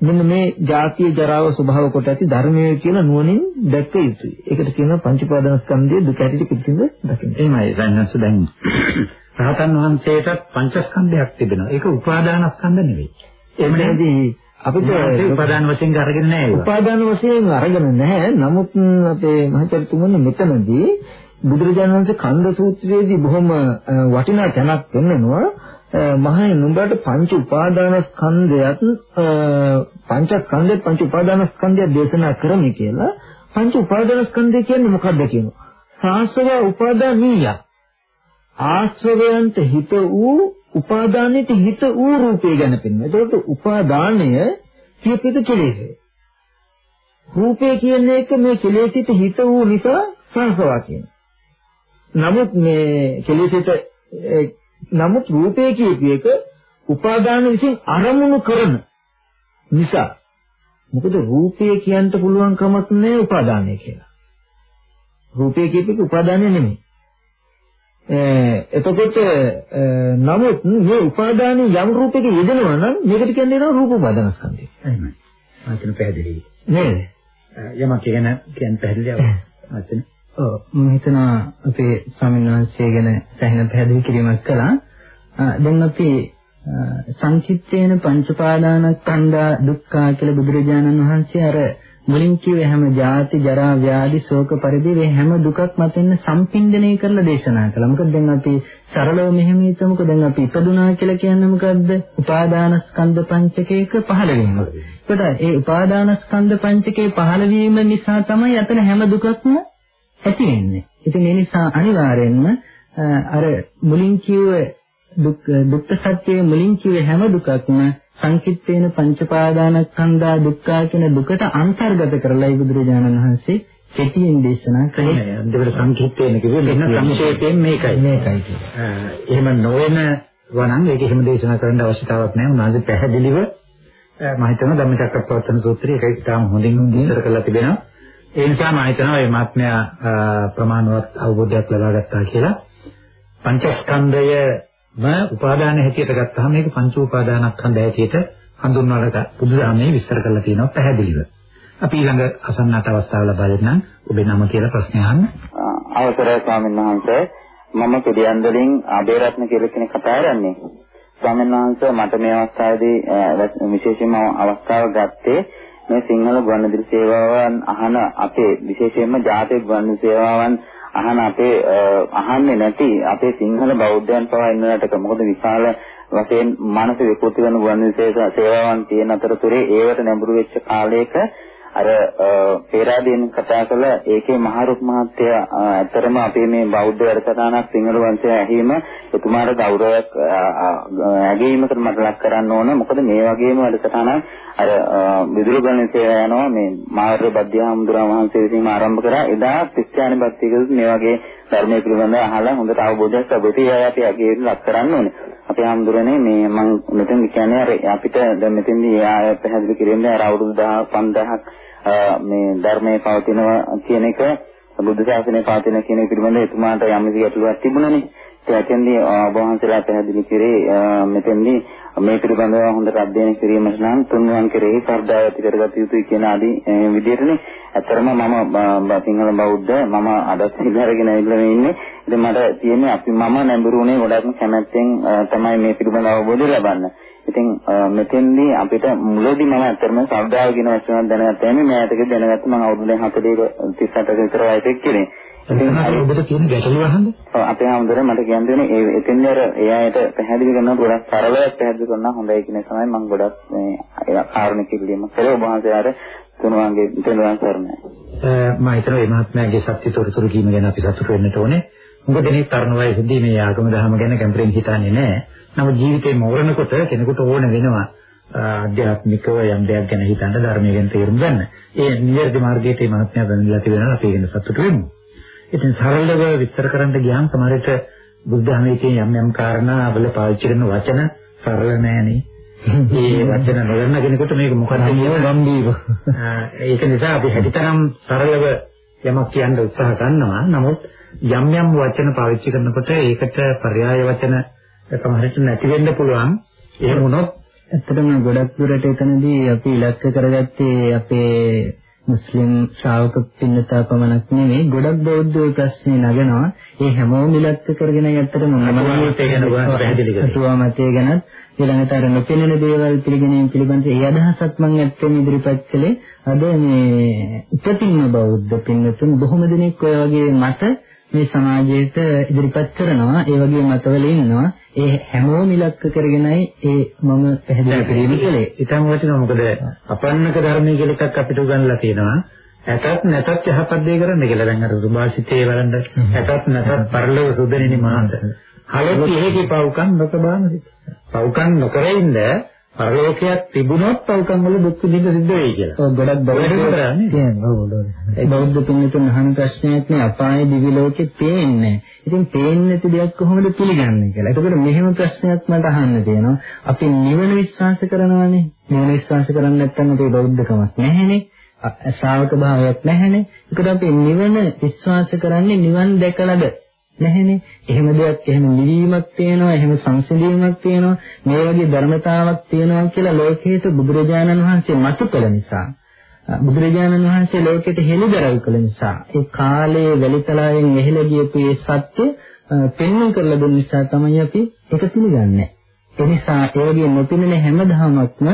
මෙන්න මේ ජාතිය ජරාව ස්වභාව කොට ඇති ධර්මයේ කියන නුවණින් දැක්ක යුතුයි. ඒකට කියනවා පංච උපාදානස්කන්ධයේ දුක ඇටිට පිටින්ද දකින්න. එහෙමයි සන්නස් දැන් රහතන් වහන්සේටත් පංචස්කන්ධයක් තිබෙනවා. ඒක උපාදානස්කන්ධ නෙවෙයි. එහෙම නේදී අපිට උපාදාන වශයෙන් අරගෙන නැහැ ඒක. උපාදාන වශයෙන් අරගෙන නැහැ. නමුත් අපේ මහචරිතුමනි මෙතනදී බුදුරජාණන් වහන්සේ කන්ද සූත්‍රයේදී බොහොම වටිනා තැනක් පෙන්වනවා. මහණෙනි නුඹට පංච උපාදානස්කන්ධයත් පංචස්කන්ධය පංච උපාදානස්කන්ධය දේශනා කරමි කියලා පංච උපාදානස්කන්ධය කියන්නේ මොකක්ද කියනවා සාස්වව උපාදානීය ආශ්‍රවයන්ට හිත වූ උපාදානෙට හිත වූ රූපය ගැන පෙන්වනවා. ඒකට උපාදානය කියපිට කෙලෙසේ. රූපය කියන එක මේ කෙලෙසිට හිත වූ නිසා සංසවා කියනවා. නමුත් මේ කෙලෙසිට නමුත් රූපය කියපු එක උපාදාන විසින් අරමුණු කරන නිසා මොකද රූපය කියන්න පුළුවන් කමක් නැහැ උපාදානය කියලා. රූපය කියපු එක උපාදානය නෙමෙයි. එතකොට නමුත් මේ උපාදානයේ යම් රූපයක යෙදෙනවා නම් මේකට කියන්නේ නෝ රූප උපාදානස්කන්ධය. එහෙමයි. මාතන පැහැදිලි. නේද? යමක් කියන කියන්නේ පැහැදිලිව. මාතන. මම හිතනවා අපේ ස්වාමීන් වහන්සේ ගැන සැහැණ පැහැදිලි කිරීමක් කළා. දැන් අපි සංකිට්ඨේන පංචපාදානස්කන්ධා දුක්ඛා කියලා බුදුරජාණන් වහන්සේ අර මුලින් කිව්වේ හැම ජාති ජරා ව්‍යාධි ශෝක පරිදේ හැම දුකක් මතින් සම්පින්දණය කරලා දේශනා කළා. මොකද දැන් අපි සරලව මෙහෙම හිතමුකෝ දැන් අපි ඉපදුනා කියලා කියන්නේ මොකද්ද? උපාදානස්කන්ධ පංචකයක පහළ වීම. ඒකට ඒ උපාදානස්කන්ධ පංචකේ පහළ වීම නිසා තමයි අතන හැම දුකක්ම ඇති වෙන්නේ. ඉතින් ඒ නිසා අනිවාර්යෙන්ම අර මුලින් කිව්ව දුක් දුක්ඛ සත්‍යයේ මුලින් කිව්වේ හැම දුකක්ම සංකිට්ඨේන පංචපාදානස්කන්ධා දුක්ඛා කියන දුකට අන්තර්ගත කරලායි බුදුරජාණන් වහන්සේ කෙටියෙන් දේශනා කළේ. දෙවල සංකිට්ඨේන කිව්වේ මෙන්න සංක්ෂේපයෙන් මේකයි. මේකයි කියන්නේ. එහෙම නොවන වනම් ඒක එහෙම දේශනා කරන්න අවශ්‍යතාවක් නැහැ. උන්වහන්සේ පැහැදිලිව මම හිතනවා ධම්මචක්කප්පවත්තන සූත්‍රයේ ඒක ඉතාම හොඳින් විස්තර කරලා තිබෙනවා. ඒ නිසා මම හිතනවා මේ මාත්මයා ප්‍රමාණවත් අවබෝධයක් ලබා ගත්තා කියලා. පංචස්කන්ධය ම උපාදාන හැටියට ගත්තාම මේක පංච උපාදානස්කන්ධය හැටියට හඳුන්වලා බුදුදහමේ විස්තර කරලා තියෙනවා පැහැදිලිව. අපි ඊළඟ අසන්නට අවස්ථාව ලබා දෙන්නම්. ඔබේ නම කියලා ප්‍රශ්නය අහන්න. අවසරයි ස්වාමීන් වහන්සේ. මම පිළියන්දලින් අබේරත්න කියලා කෙනෙක් කතා කරන්නේ. ස්වාමීන් වහන්සේ මට මේ අවස්ථාවේදී විශේෂයෙන්ම අවස්ථාව ගත්තේ මේ සිංහල ගුවන්විදුලි සේවාවන් අහන අපේ විශේෂයෙන්ම ජාතික ගුවන්විදුලි සේවාවන් අහන අපේ අහන්නේ නැති අපේ සිංහල බෞද්ධයන් පවා ඉන්න රටක මොකද විශාල වශයෙන් මානසික විකෘති වෙන ගුවන්විදුලි සේවාවන් තියෙන අතරතුරේ ඒවට නැඹුරු වෙච්ච කාලයක අර පේරාදීන් කතා කළ ඒකේ මහරුක් මහත්තයා ඇත්තරම අපේ මේ බෞද්ධ වැඩසටහනක් සිංහල වංශය ඇහිම එතුමාට ගෞරවයක් ඇගීමකට මට ලක් කරන්න ඕන මොකද මේ වගේම වැඩසටහනක් අර විදුලි ගණන සේවය යනවා මේ මාර්ග බද්ධාමුදුරා වහන්සේ විසින් ආරම්භ කරා එදා ක්‍රිස්තියානි බක්තිකල් මේ වගේ ධර්මයේ පිළිබඳව අහලා හොඳට අවබෝධයක් ලැබුවා. ඒ අපි අගේ ලක් කරන්න ඕනේ. අපේ ආම්දුරනේ මේ මම මෙතෙන් කියන්නේ අර අපිට දැන් මෙතෙන්දී ආය පැහැදිලි කිරීමෙන් අර අවුරුදු 5000ක් මේ ධර්මයේ පවතිනවා කියන එක බුද්ධ ශාසනයේ පවතින කියන එක පිළිබඳව එතුමාට යම් ගැටලුවක් තිබුණනේ. ඒකෙන්දී ඔබ වහන්සේලා පැහැදිලි කරේ මෙතෙන්දී මේ පිළිබඳව හොඳට අධ්‍යයනය කිරීමට නම් තුන්වන් කෙරෙහි ශ්‍රද්ධාව ඇති කරගත යුතුයි කියන ආදී විදිහටනේ. ඇත්තරම මම සිංහල බෞද්ධ මම අදත් සිල්හරගෙන ඉඳලා ඉන්නේ. ඉතින් මට තියෙන්නේ අපි මම නැඹුරුනේ ගොඩක්ම කැමැත්තෙන් තමයි මේ පිළිබඳ අවබෝධය ලබන්න. ඉතින් මෙතෙන්දී අපිට මුලදී මම ඇත්තටම ශ්‍රද්ධාව කියන වචනයක් දැනගත්තා නේ මම ඇතක දැනගත්ත මම අවුරුදු 40 38 විතර වයසක කෙනෙක්. ඉතින් ඔබට තියෙන ගැටලුව අහන්න. ඔව් අපේ ආමඳුර මට කියන්න දෙන්නේ ඒ එතෙන්ද අර එයාට පැහැදිලි කරනවා ගොඩක් සරලව පැහැදිලි කරනවා හොඳයි කියන තමයි මම ගොඩක් මේ කාරණේ කිව්වීම කරේ ඔබ වහන්සේ අර තුනුවන්ගේ තුනුවන් කරන්නේ. මම හිතනවා මේ මහත්මයාගේ සත්‍ය තොරතුරු කීම ගැන අපි සතුටු වෙන්න ඕනේ. මොකද මේ තරුණ වයසේදී මේ ආගම දහම ගැන කැම්පරෙන් හිතන්නේ නැහැ. නමුත් ජීවිතේ මෝරනකොට කෙනෙකුට ඕන වෙනවා ආධ්‍යාත්මිකව යම් දෙයක් ගැන හිතන්න ධර්මය ගැන තේරුම් ගන්න. ඒ නිවැරදි මාර්ගයට මේ මහත්මයා දැනලා තිබෙනවා අපි ඒකෙන් සතුටු වෙමු. ඉතින් සරලව විස්තර කරන්න ගියාම සමහරට බුද්ධ ධර්මයේ යම් යම් කාරණා වල පාවිච්චි කරන වචන සරල නෑනේ. මේ වචන නොදන්න කෙනෙකුට මේක මොකක්ද කියන ගම්බීර. ඒක නිසා අපි හැටිතරම් සරලව යමක් කියන්න උත්සාහ කරනවා. නමුත් යම් යම් වචන පාවිච්චි කරනකොට ඒකට පర్యాయ වචන සමහරට නැති වෙන්න පුළුවන්. එහෙම වුණොත් ඇත්තටම ගොඩක් දුරට එතනදී අපි ඉලක්ක කරගත්තේ අපේ මුස්ලිම් ශ්‍රාවක පින්නතා පමණක් නෙමෙයි ගොඩක් බෞද්ධයෝ ප්‍රශ්නේ නගනවා. ඒ හැමෝම ඉලක්ක කරගෙන ඇත්තටම මනෝමතය ගැන පැහැදිලි කරනවා. ගැනත් ඊළඟට අර නොපෙනෙන දේවල් පිළිගැනීම පිළිබඳ ඒ අදහසක් මම ඇත්තටම ඉදිරිපත් කළේ අද මේ උපතින්ම බෞද්ධ පින්නතුන් බොහොම දෙනෙක් ඔය වගේ මට මේ සමාජයට ඉදිරිපත් කරනවා ඒ වගේ මතවල ඉන්නවා ඒ හැමෝම ඉලක්ක කරගෙනයි ඒ මම පැහැදිලි කිරීම කළේ. ඊටම වටිනවා මොකද අපන්නක ධර්මයේ කියලා එකක් අපිට උගන්ලා තියෙනවා. ඇතත් නැතත් යහපත් දේ කරන්න කියලා. දැන් අර සුභාසිතේ වරන්ද ඇතත් නැතත් පරලෝක සුදෙනිනි මහන්ත. හලොත් එහෙකේ පව්කම් නොකබාන සිට. පව්කම් නොකරින්ද පරලෝකයක් තිබුණොත් පව්කම් වල දුක් විඳින්න සිද්ධ වෙයි කියලා. ඔව් ගොඩක් බෞද්ධ බෞද්ධ පින්තුන් අහන ප්‍රශ්නයක් නේ අපාය දිවි ලෝකේ පේන්නේ. ඉතින් පේන්නේ නැති දෙයක් කොහොමද පිළිගන්නේ කියලා. ඒකවල මෙහෙම ප්‍රශ්නයක් මට අහන්න තියෙනවා. අපි නිවන විශ්වාස කරනවානේ. නිවන විශ්වාස කරන්නේ නැත්නම් අපේ බෞද්ධකමක් නැහැනේ. ශ්‍රාවක භාවයක් නැහැනේ. ඒකට අපි නිවන විශ්වාස කරන්නේ නිවන් දැකලාද නැහැනේ. එහෙම දෙයක් එහෙම නිවීමක් තියෙනවා, එහෙම සංසිඳීමක් තියෙනවා, මේ වගේ ධර්මතාවක් තියෙනවා කියලා ලෝකයට බුදුරජාණන් වහන්සේ මතු කළ නිසා බුදුරජාණන් වහන්සේ ලෝකෙට හෙළිදරව් කළ නිසා ඒ කාලයේ වැලිතලාවෙන් මෙහෙල ගියපු මේ සත්‍ය පෙන්වන්න කරලා දුන්න නිසා තමයි අපි ඒක පිළිගන්නේ. ඒ නිසා ඒ වගේ නොපෙනෙන හැම ධර්මයක්ම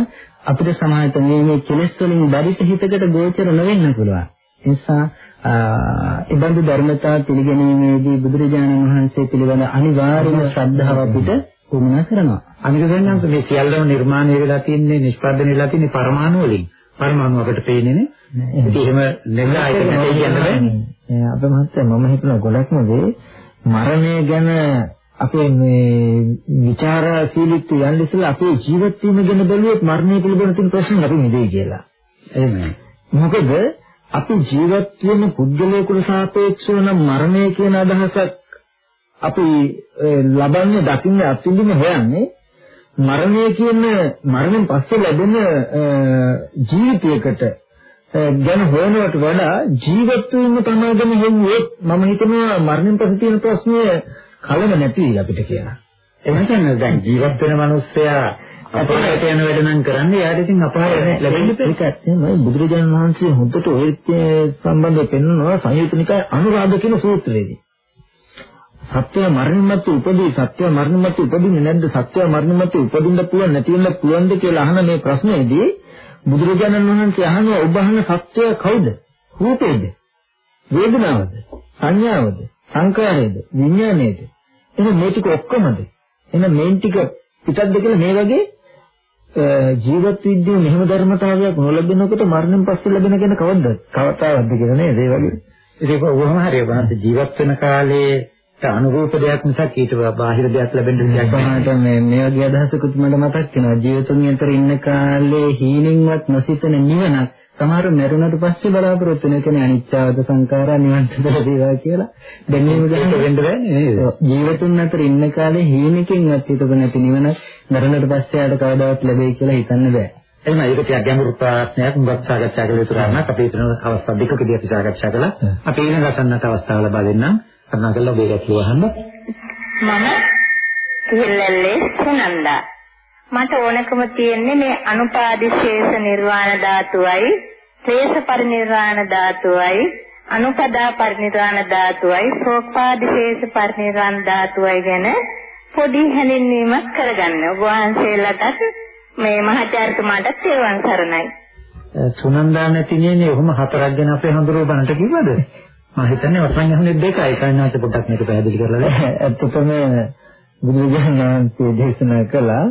අපිට සමාජයට මේ මේ කෙලෙස් වලින් බරිත හිතකට ගෝචර නොවෙන්න පුළුවන්. නිසා ඒ බඳු ධර්මතා පිළිගැනීමේදී බුදුරජාණන් වහන්සේ පිළිබඳ අනිවාර්යම ශ්‍රද්ධාව අපිට උමනා කරනවා. අනික දැනන්ත මේ සියල්ලම නිර්මාණය වෙලා තියෙන්නේ නිෂ්පාදනය වෙලා තියෙන්නේ පරමාණු වලින්. පරමාණු අපිට පේන්නේ නේ. ඉතින් එහෙම නෙලා ඒක නැtei කියන්න. අපේ මහත්තයා මම හිතන ගොඩක්ම දේ මරණය ගැන අපේ මේ ਵਿਚාරශීලීත්වය යන්නේ ඉස්සෙල්ලා අපේ ජීවත් වීම ගැන බැලුවොත් මරණය පිළිබඳ තියෙන ප්‍රශ්න අපි නෙවෙයි කියලා. එහෙමයි. මොකද අපි ජීවත් වෙන පුද්ගලයෙකුට සාපේක්ෂව නම් මරණය කියන අදහසක් අපි ලබන්නේ දකින්නේ අත්විඳින්න හොයන්නේ මරණය කියන මරණයෙන් පස්සේ ලැබෙන ජීවිතයකට ගැන හොයනවට වඩා ජීවත් වීම තමයි ගැන හෙන්නේ මම හිතනවා මරණයෙන් පස්සේ තියෙන ප්‍රශ්නය කලම නැති අපිට කියලා. එහෙනම් දැන් ජීවත් වෙන මිනිස්සයා අපායට යන වැඩ නම් කරන්නේ යාට ඉතින් අපාය ලැබෙන්නේ ඒකත් එහෙමයි බුදුරජාණන් වහන්සේ හොඳට ඔය සම්බන්ධව පෙන්වනවා සංයුත නිකාය අනුරාධ කියන සූත්‍රයේදී. සත්‍ය මරණින්මත් උපදී සත්‍ය මරණින්මත් උපදින්නේ නැද්ද සත්‍ය මරණින්මත් උපදින්න පුළුවන් නැති වෙන්න පුළුවන්ද කියලා අහන මේ ප්‍රශ්නේදී බුදුරජාණන් වහන්සේ අහනවා ඔබ අහන සත්‍ය කවුද? රූපේද? වේදනාවද? සංඥාවද? සංකාරයේද? විඥානයේද? එහෙනම් මේ ටික ඔක්කොමද? එහෙනම් මේ ටික පිටක්ද කියලා මේ වගේ ජීවත් විද්‍යාව මෙහෙම ධර්මතාවයක් නොලැබෙනකොට මරණයෙන් පස්සේ ලැබෙන කෙන කවද්ද? කවතාවක්ද කියලා නේද? ඒ වගේ. ඒක ඔහොම හරිය බලන්න ජීවත් වෙන කාලේ අනුරූප දෙයක් මිසක් ඊට බාහිර දෙයක් ලැබෙන්න දෙයක් නැහැ. මේ මේ වගේ අදහසකුත් මට මතක් වෙනවා. ජීවිතුන් අතර ඉන්න කාලේ හීනෙන්වත් නොසිතන නිවනක් සමහර මරුණට පස්සේ බලාපොරොත්තු වෙන කෙනේ අනිත්‍යවද සංඛාරා නිවන් සුදලා දේවා කියලා දැනීම ගන්න. වෙන්න බෑනේ නේද? ජීවිතුන් අතර ඉන්න කාලේ හීනකින්වත් හිතපො නැති නිවන මරුණට පස්සේ ආට කවදාවත් ලැබෙයි කියලා හිතන්න බෑ. එහෙනම් ඒක ටිකක් ගැඹුරු ප්‍රශ්නයක් මුගක් සාකච්ඡා කළ යුතු කාරණාවක් අපි හිතන අවස්ථා දෙකකදී අපි සාකච්ඡා කළා. අපි ඊළඟ අසන්නට අවස්ථාව ලබා දෙන්නම්. කරුණාකරලා ඔබේ ගැටලුව අහන්න මම කිහිල්ලල්ලේ සුනන්දා මට ඕනකම තියෙන්නේ මේ අනුපාදිශේෂ නිර්වාණ ධාතුවයි ක්ලේශ පරිනිර්වාණ ධාතුවයි අනුපදා පරිනිර්වාණ ධාතුවයි සෝපාදිශේෂ පරිනිර්වාණ ධාතුවයි ගැන පොඩි හැඳින්වීමක් කරගන්න. ඔබ වහන්සේලාටත් මේ මහාචාර්යතුමාට තෙරුවන් සරණයි. සුනන්දා නැතිනේ ඔහොම හතරක් ගැන අපේ හඳුරෝ බණට කිව්වද? මම හිතන්නේ වටන් යහනේ දෙකයි. කයිනාච පොඩ්ඩක් මේක පැහැදිලි කරලා දෙන්න. ඇත්තටම බුදුරජාණන් වහන්සේ දේශනා කළා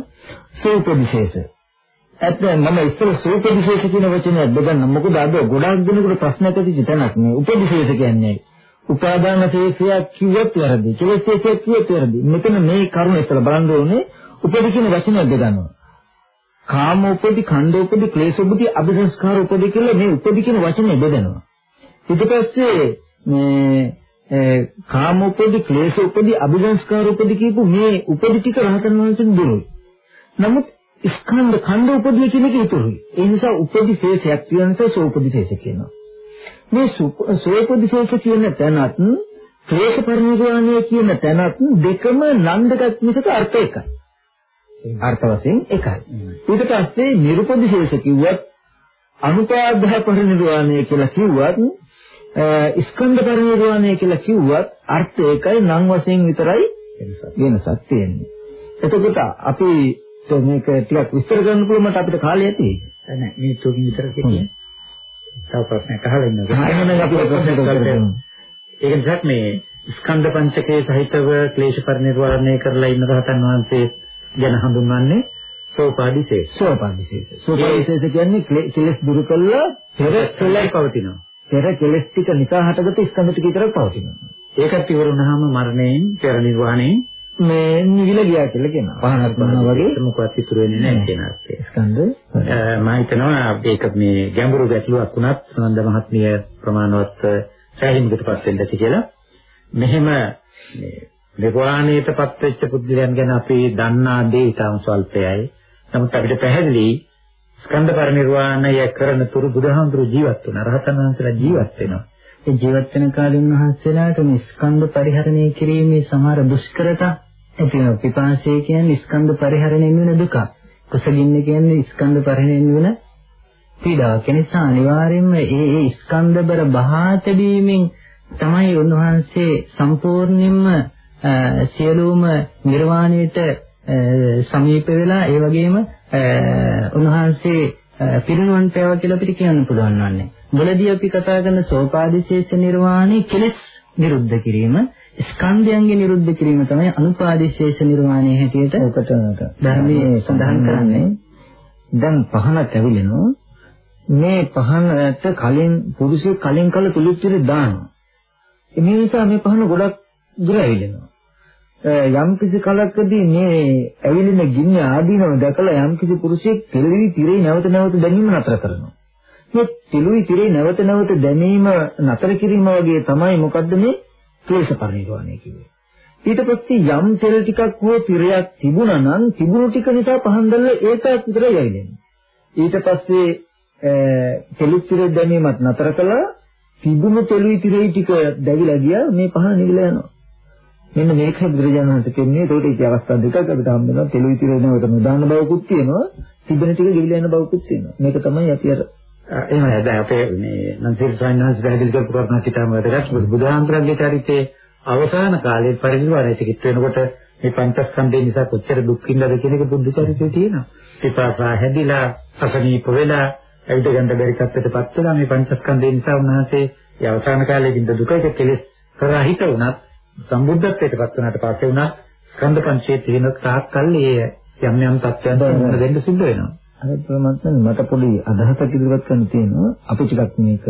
සූපදිශේෂ. ඇත්තම මම ඉස්සර සූපදිශේෂ කියන වචනේ බෙදන්න මොකද අද ගොඩාක් දෙනෙකුට ප්‍රශ්නයක් ඇති තැනක් නේ. උපදිශේෂ කියන්නේ උපාදාන ශේෂයක් කිව්වත් වැරදි. කෙලෙස් ශේෂයක් කිව්වත් වැරදි. මෙතන මේ කරුණ ඉස්සර බලන්න ඕනේ උපදි කියන වචනේ බෙදනවා. කාම උපදි, ඛණ්ඩ උපදි, ක්ලේශ උපදි, අபிසංස්කාර උපදි කියලා මේ උපදි කියන වචනේ බෙදනවා. ඊට පස්සේ මේ කාම උපදි, ක්ලේශ උපදි, අபிසංස්කාර උපදි කියපු මේ උපදි ටික රහතන් වහන්සේගෙන් දුරුයි. නමුත් ස්කන්ධ ඛණ්ඩ උපදී කියන එක ඉතුරුයි. ඒ නිසා උපදි ශේෂයක් කියන නිසා සෝපදි ශේෂ කියනවා. මේ සෝපදි ශේෂ කියන තැනත් ක්ලේශ පරිනිර්වාණය කියන තැනත් දෙකම නන්දකත් මිසක අර්ථ එකයි. අර්ථ වශයෙන් එකයි. ඊට පස්සේ නිරුපදි ශේෂ කිව්වත් අනුපාදහ පරිනිර්වාණය කියලා කිව්වත් ස්කන්ධ පරිනිර්වාණය කියලා කිව්වත් අර්ථ එකයි නම් වශයෙන් විතරයි වෙනසක් තියෙන්නේ. එතකොට අපි මේක ටිකක් විස්තර කරන්න පුළුවන් මට අපිට කාලය ඇති. නෑ මේ තුකින් විතර කියන්නේ. තව ප්‍රශ්නයක් අහලා ඉන්නවා. එහෙනම් අපි ප්‍රශ්නයක් කරමු. ඒක නිසා මේ ස්කන්ධ පංචකයේ සහිතව ක්ලේශ පරිනිර්වාණය කරලා ඉන්න රහතන් වහන්සේ ගැන හඳුන්වන්නේ සෝපාදිශේෂ. සෝපාදිශේෂ. සෝපාදිශේෂ කියන්නේ කෙලස් දුරු කළා පෙර කෙලයි පවතිනවා. පෙර කෙලස් ටික නිසා හටගත්ත ස්කන්ධ ටික විතරක් පවතිනවා. ඒකත් ඉවර වුණාම මරණයෙන් පෙර නිර්වාණයෙන් මේ නිවිල ගියා කියලා කියනවා. පහනක් කරනවා වගේ මොකක්වත් ඉතුරු වෙන්නේ නැහැ කියන අර්ථය. ස්කන්ධ මම හිතනවා ඒක මේ ගැඹුරු ගැටලුවක් වුණත් සනන්ද මහත්මිය ප්‍රමාණවත් සෑහීමකටපත් වෙන්න ඇති කියලා. මෙහෙම මේ නිර්වාණයටපත් වෙච්ච පුද්ගලයන් ගැන අපි දන්නා දේ ඊටම ස්වල්පයයි. නමුත් අපිට පැහැදිලි ස්කන්ධ පරිනිර්වාණය කරන තුරු බුදුහාමුදුරු ජීවත් වෙනවා. රහතන් වහන්සේලා ජීවත් වෙනවා. ඒ ජීවත් වෙන කාලේ උන්වහන්සේලාට මේ ස්කන්ධ පරිහරණය කිරීමේ සමහර දුෂ්කරතා ඇති වෙනවා. පිපාසය කියන්නේ ස්කන්ධ පරිහරණයෙන් වෙන දුක. කුසගින්න කියන්නේ ස්කන්ධ පරිහරණයෙන් වෙන පීඩාවක්. ඒ නිසා අනිවාර්යයෙන්ම මේ මේ ස්කන්ධබර බහා තැබීමෙන් තමයි උන්වහන්සේ සම්පූර්ණයෙන්ම සියලුම නිර්වාණයට සමීප වෙලා ඒ වගේම උන්වහන්සේ පිරිනුවන් පෑවා කියලා අපිට කියන්න පුළුවන් වන්නේ. මුලදී අපි කතා කරන සෝපාදිශේෂ නිර්වාණය කෙලස් නිරුද්ධ කිරීම ස්කන්ධයන්ගේ නිරුද්ධ කිරීම තමයි අනුපාදිශේෂ නිර්වාණය හැටියට ඔකට ධර්මයේ සඳහන් කරන්නේ. දැන් පහනක් ඇවිලෙනවා. මේ පහනට කලින් පුරුෂයෙක් කලින් කල තුලිච්චිරි දානවා. මේ නිසා මේ පහන ගොඩක් දුර ඇවිලෙනවා. යම් කිසි කලකදී මේ ඇවිලෙන ගින්න ආදීනව දැකලා යම් කිසි පුරුෂයෙක් තෙලවි tire නැවත නැවත දැනීම නතර කරනවා. මේ තෙලුයි tire නැවත නැවත දැනීම නතර කිරීම වගේ තමයි මොකද්ද මේ ක්ලේශ පරිණිරවාණය කියන්නේ. ඊට පස්සේ යම් තෙල් ටිකක් හෝ තිරයක් තිබුණා නම් තිබුණු ටික නිසා පහන් දැල්ල ඒකක් විතරයි ඇවිලෙන්නේ. ඊට පස්සේ තෙලු තිර දැමීමත් නතර කළා තිබුණු තෙලුයි තිරයි ටික දැවිලා ගියා මේ පහන නිවිලා යනවා. මෙන්න මේක බුදුරජාණන් වහන්සේ කියන්නේ. ඒකට ඉති අවස්ථා දෙකක් අපිට හම් වෙනවා. තෙලුයි තිරේ නැවත නොදාන බවකුත් තියෙනවා. තිබෙන ටික ගෙවිලා යන බවකුත් තියෙනවා. මේක තමයි අපි අර එහෙමයි. දැන් අපේ මේ නන්සිර සයන්හස් පැහැදිලි කරපු කරුණා කිතාම වැදගත්. බුදුහාමුදුරන්ගේ චරිතයේ අවසාන කාලයේ පරිනිර්වාණයට කිත් වෙනකොට මේ පංචස්කන්ධය නිසා කොච්චර දුක් විඳද කියන එක බුද්ධ චරිතයේ තියෙනවා. පිපාසා හැදිලා අසනීප වෙලා ඇවිද ගන්න බැරි කප්පෙටපත් වෙලා මේ පංචස්කන්ධය නිසා උන්වහන්සේ ඒ අවසාන කාලයේ විඳ දුක එක කෙලෙස් කරා හිත උනත් සම්බුද්ධත්වයටපත් වුණාට පස්සේ උනත් ස්කන්ධ පංචයේ තියෙන තාක් කල් ඒ යම් යම් තත්ත්වයන් දෙන්න සිද්ධ වෙනවා. අර ප්‍රමත්නම් මට පොඩි අදහසක් ඉදිරිපත් කරන්න තියෙනවා. අපි ටිකක් මේක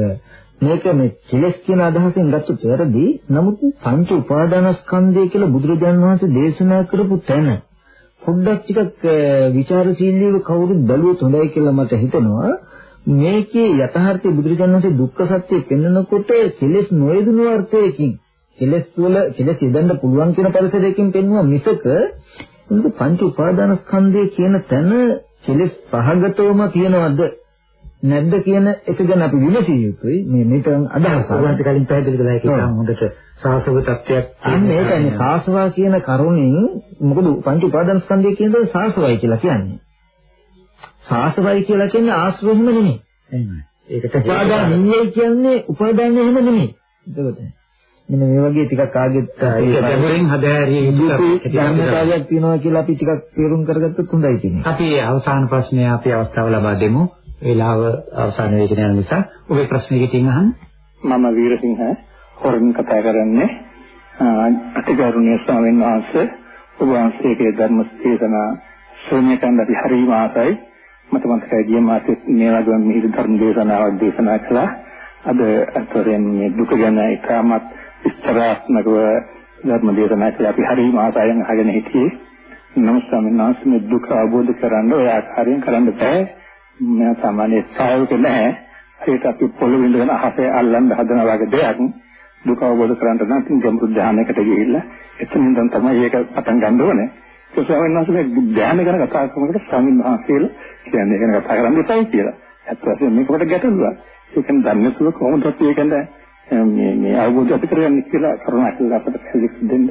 මේක මේ කෙලස් කියන අදහසෙන් ගත්තොත් වැරදි. නමුත් පංච උපාදානස්කන්ධය කියලා බුදුරජාණන් වහන්සේ දේශනා කරපු තැන පොඩ්ඩක් ටිකක් ਵਿਚාරශීලීව කවුරුත් බැලුවොත් හොඳයි කියලා මට හිතෙනවා. මේකේ යථාර්ථය බුදුරජාණන් වහන්සේ දුක්ඛ සත්‍ය පෙන්වනකොට කෙලස් නොයදුණු අර්ථයකින් කෙලස් වල කෙලස් ඉදන්න පුළුවන් කියන පරිසරයකින් පෙන්වුවා මිසක පංච උපාදානස්කන්ධය කියන තැන කෙලෙස් සහගතවම තියෙනවද නැද්ද කියන එක ගැන අපි විමසිය යුතුයි මේ මේකෙන් අදහස. ඔයාලට කලින් පැහැදිලි කළා ඒක ඉතාම හොඳට සාසව තත්ත්වයක්. අන්න ඒකනේ සාසවා කියන කරුණෙන් මොකද පංච උපාදාන ස්කන්ධය කියන දේ සාසවයි කියලා කියන්නේ. සාසවයි කියලා කියන්නේ ආශ්‍රයෙම නෙමෙයි. ඒකට උපාදානීය කියන්නේ උපාදානය එහෙම නෙමෙයි. එතකොට මෙන්න මේ වගේ ටිකක් ආගෙත් ගැඹුරින් හදාරිය යුතු ධර්මතාවයක් තියෙනවා කියලා අපි ටිකක් තේරුම් කරගත්තොත් හොඳයි කියන්නේ. අපි අවසාන ප්‍රශ්නය අපි අවස්ථාව ලබා දෙමු. වේලාව අවසන් වෙගෙන යන නිසා ඔබේ ප්‍රශ්නේ කිටින් අහන්න. මම වීරසිංහ හොරන් කතා කරන්නේ අතිගෞරවනීය ස්වාමීන් වහන්සේ ඔබ වහන්සේගේ ධර්ම දේශනා ශ්‍රවණය කරන්න අපි හරිම ආසයි. මට මතකයි ගිය මාසෙත් මේ වගේ මිහිරි ධර්ම දේශනාවක් දේශනා කළා. අද අතරෙන් මේ දුක ගැන ඉතාමත් විස්තරාත්මකව ධර්ම දේශනා කළා. අපි හරිම ආසයෙන් අහගෙන හිටියේ. නමුත් ස්වාමීන් වහන්සේ මේ දුක අවබෝධ කරගන්න ඔය ආකාරයෙන් කරන්න බෑ. මම සාමාන්‍ය සායක නැහැ. ඒක අපි පොළොවේ ඉඳගෙන අහසේ අල්ලන්න හදන වගේ දෙයක්. දුක අවබෝධ කරගන්න නම් තින් ගැඹුරු ධ්‍යානයකට ගිහිල්ලා එතනින් දැන් තමයි ඒක පටන් ගන්න ඕනේ. ඒ ස්වාමීන් වහන්සේ ධ්‍යාන ගැන කතා කරනකොට ස්වාමීන් වහන්සේලා කියන්නේ ගැන කතා කරන්න එපයි කියලා. ඇත්ත වශයෙන්ම මේකට ගැටලුවක්. ඒකෙන් දන්නේ සුව කොහොමද අපි ඒකෙන්ද මේ මේ අවබෝධ ඇති කරගන්නේ කියලා කරුණාකරලා අපට පැහැදිලි දෙන්න.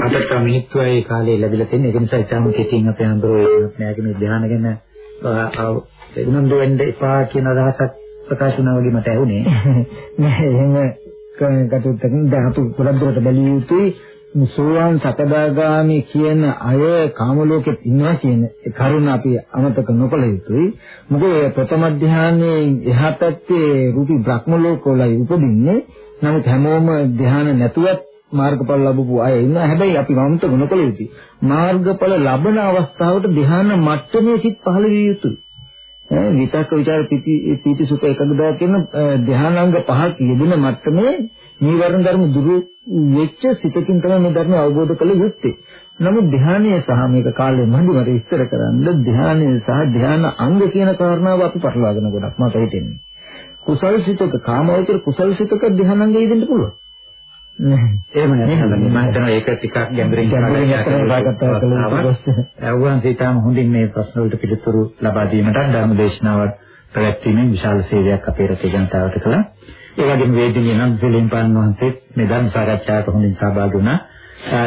අපිට මිනිත්තුයි කාලේ ලැබිලා තියෙන ඒක නිසා ඉතාම කෙටියෙන් අපේ අඳුරේ මෙයාගේ ධ්‍යාන ගැන උනන්දු වෙන්න එපා කියන අදහසක් ප්‍රකාශ වුණා වගේ මට ඇහුනේ. නෑ එහෙම කටයුත්තකින් දැන් අපි ගොඩක් දුරට බැලිය යුතුයි සෝවාන් සකදාගාමි කියන අය කාම ලෝකෙත් ඉන්නවා කියන කරුණ අපි අමතක නොකළ යුතුයි. මොකද ප්‍රථම ධානයේ එහා පැත්තේ රූපී බ්‍රහ්ම ලෝකවලයි උපදින්නේ. නමුත් හැමෝම ධාන නැතුවත් මාර්ගඵල ලැබපු අය ඉන්නවා. හැබැයි අපි අමතක නොකළ යුතුයි. මාර්ගඵල ලබන අවස්ථාවට ධාන මට්ටමේ සිත් පහළ විය යුතුයි. විතක්ක ਵਿਚාර පිටි පිටි සුඛ එකගදා කියන ධානාංග පහක් යෙදෙන මට්ටමේ නීවරණ ධර්ම දුරු වෙච්ච සිතකින් තමයි මේ ධර්ම අවබෝධ කළ යුත්තේ. නමුත් ධානය සහ මේක කාලේ මන්දිමට විස්තර කරන්න ධානය සහ ධාන අංග කියන කාරණාව අපි පටලවාගෙන ගොඩක් මට හිතෙන්නේ. කුසල් සිතක කාමවචර කුසල් සිතක ධානාංග යෙදෙන්න පුළුවන්. එහෙම නැත්නම් මම හිතනවා ඒක ටිකක් ගැඹුරින් කරගන්න සීතාම හොඳින් මේ ප්‍රශ්න වලට පිළිතුරු ලබා දීමට ධර්ම දේශනාවක් පැවැත්වීමෙන් විශාල සේවයක් අපේ රටේ ජනතාවට කළා. ඒ වගේම වේදිකේ නම් සෙලින්පාන් වහන්සේ මේ ධර්ම සාකච්ඡාවට හොඳින් සහභාගී වුණා.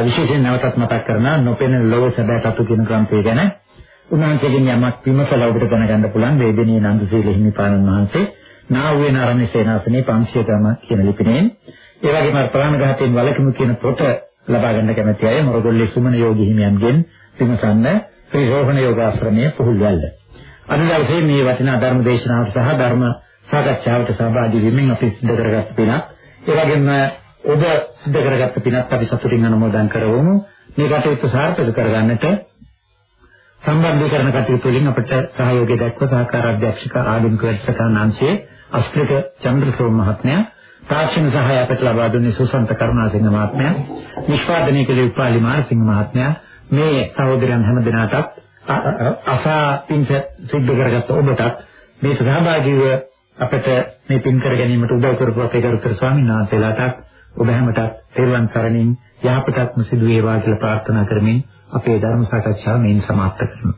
විශේෂයෙන් නැවතත් මතක් කරනවා නොපෙනෙන ලෝක සැබෑ තතු කියන ග්‍රන්ථය ගැන උන්වහන්සේගෙන් යමක් විමසලා ඔබට දැනගන්න පුළුවන් වේදිනී නන්දසීල හිමිපාණන් වහන්සේ නාවුවේ නාරණ්‍ය සේනාසනේ 500 ගම කියන ලිපිණයෙන් ඒ වගේම ප්‍රාණඝාතයෙන් වළකිමු කියන පොත ලබා ගන්න කැමැති අය මොරගොල්ලේ සුමන යෝගී හිමියන්ගෙන් විමසන්න ත්‍රිරෝහණ යෝගාශ්‍රමයේ පුහුල්වැල්ල. අද දවසේ මේ වටිනා ධර්ම දේශනාවට සහ ධර්ම සාකච්ඡාවට සහභාගී වෙමින් අපි සිදු කරගත් පිනක්. ඒ වගේම ඔබ සිදු කරගත් පිනක් අපි සතුටින් අනුමෝදන් කරවමු. මේ කටයුත්ත සාර්ථක කරගන්නට සම්බන්ධීකරණ කටයුතු වලින් අපට සහයෝගය දක්ව සහකාර අධ්‍යක්ෂක ආගමික වැඩසටහන අංශයේ අස්ත්‍රික චන්ද්‍රසෝම මහත්මයා තාක්ෂණ සහාය අපට ලබා දුන්නේ සුසන්ත කරුණාසිංහ මහත්මයා නිෂ්පාදනය කළේ උපාලි මාරසිංහ මහත්මයා මේ සහෝදරයන් හැම දිනකටත් අසා පිංස සිද්ධ කරගත්ත ඔබටත් මේ සහභාගීව අපට මේ පින් කර ගැනීමට උදව් කරපු අපේ ගරුතර ස්වාමීන් වහන්සේලාටත් ඔබ හැමටත් තෙරුවන් සරණින් යහපතක්ම සිදු වේවා කියලා ප්‍රාර්ථනා කරමින් අපේ ධර්ම සාකච්ඡාව මේන් සමාප්ත කරනවා.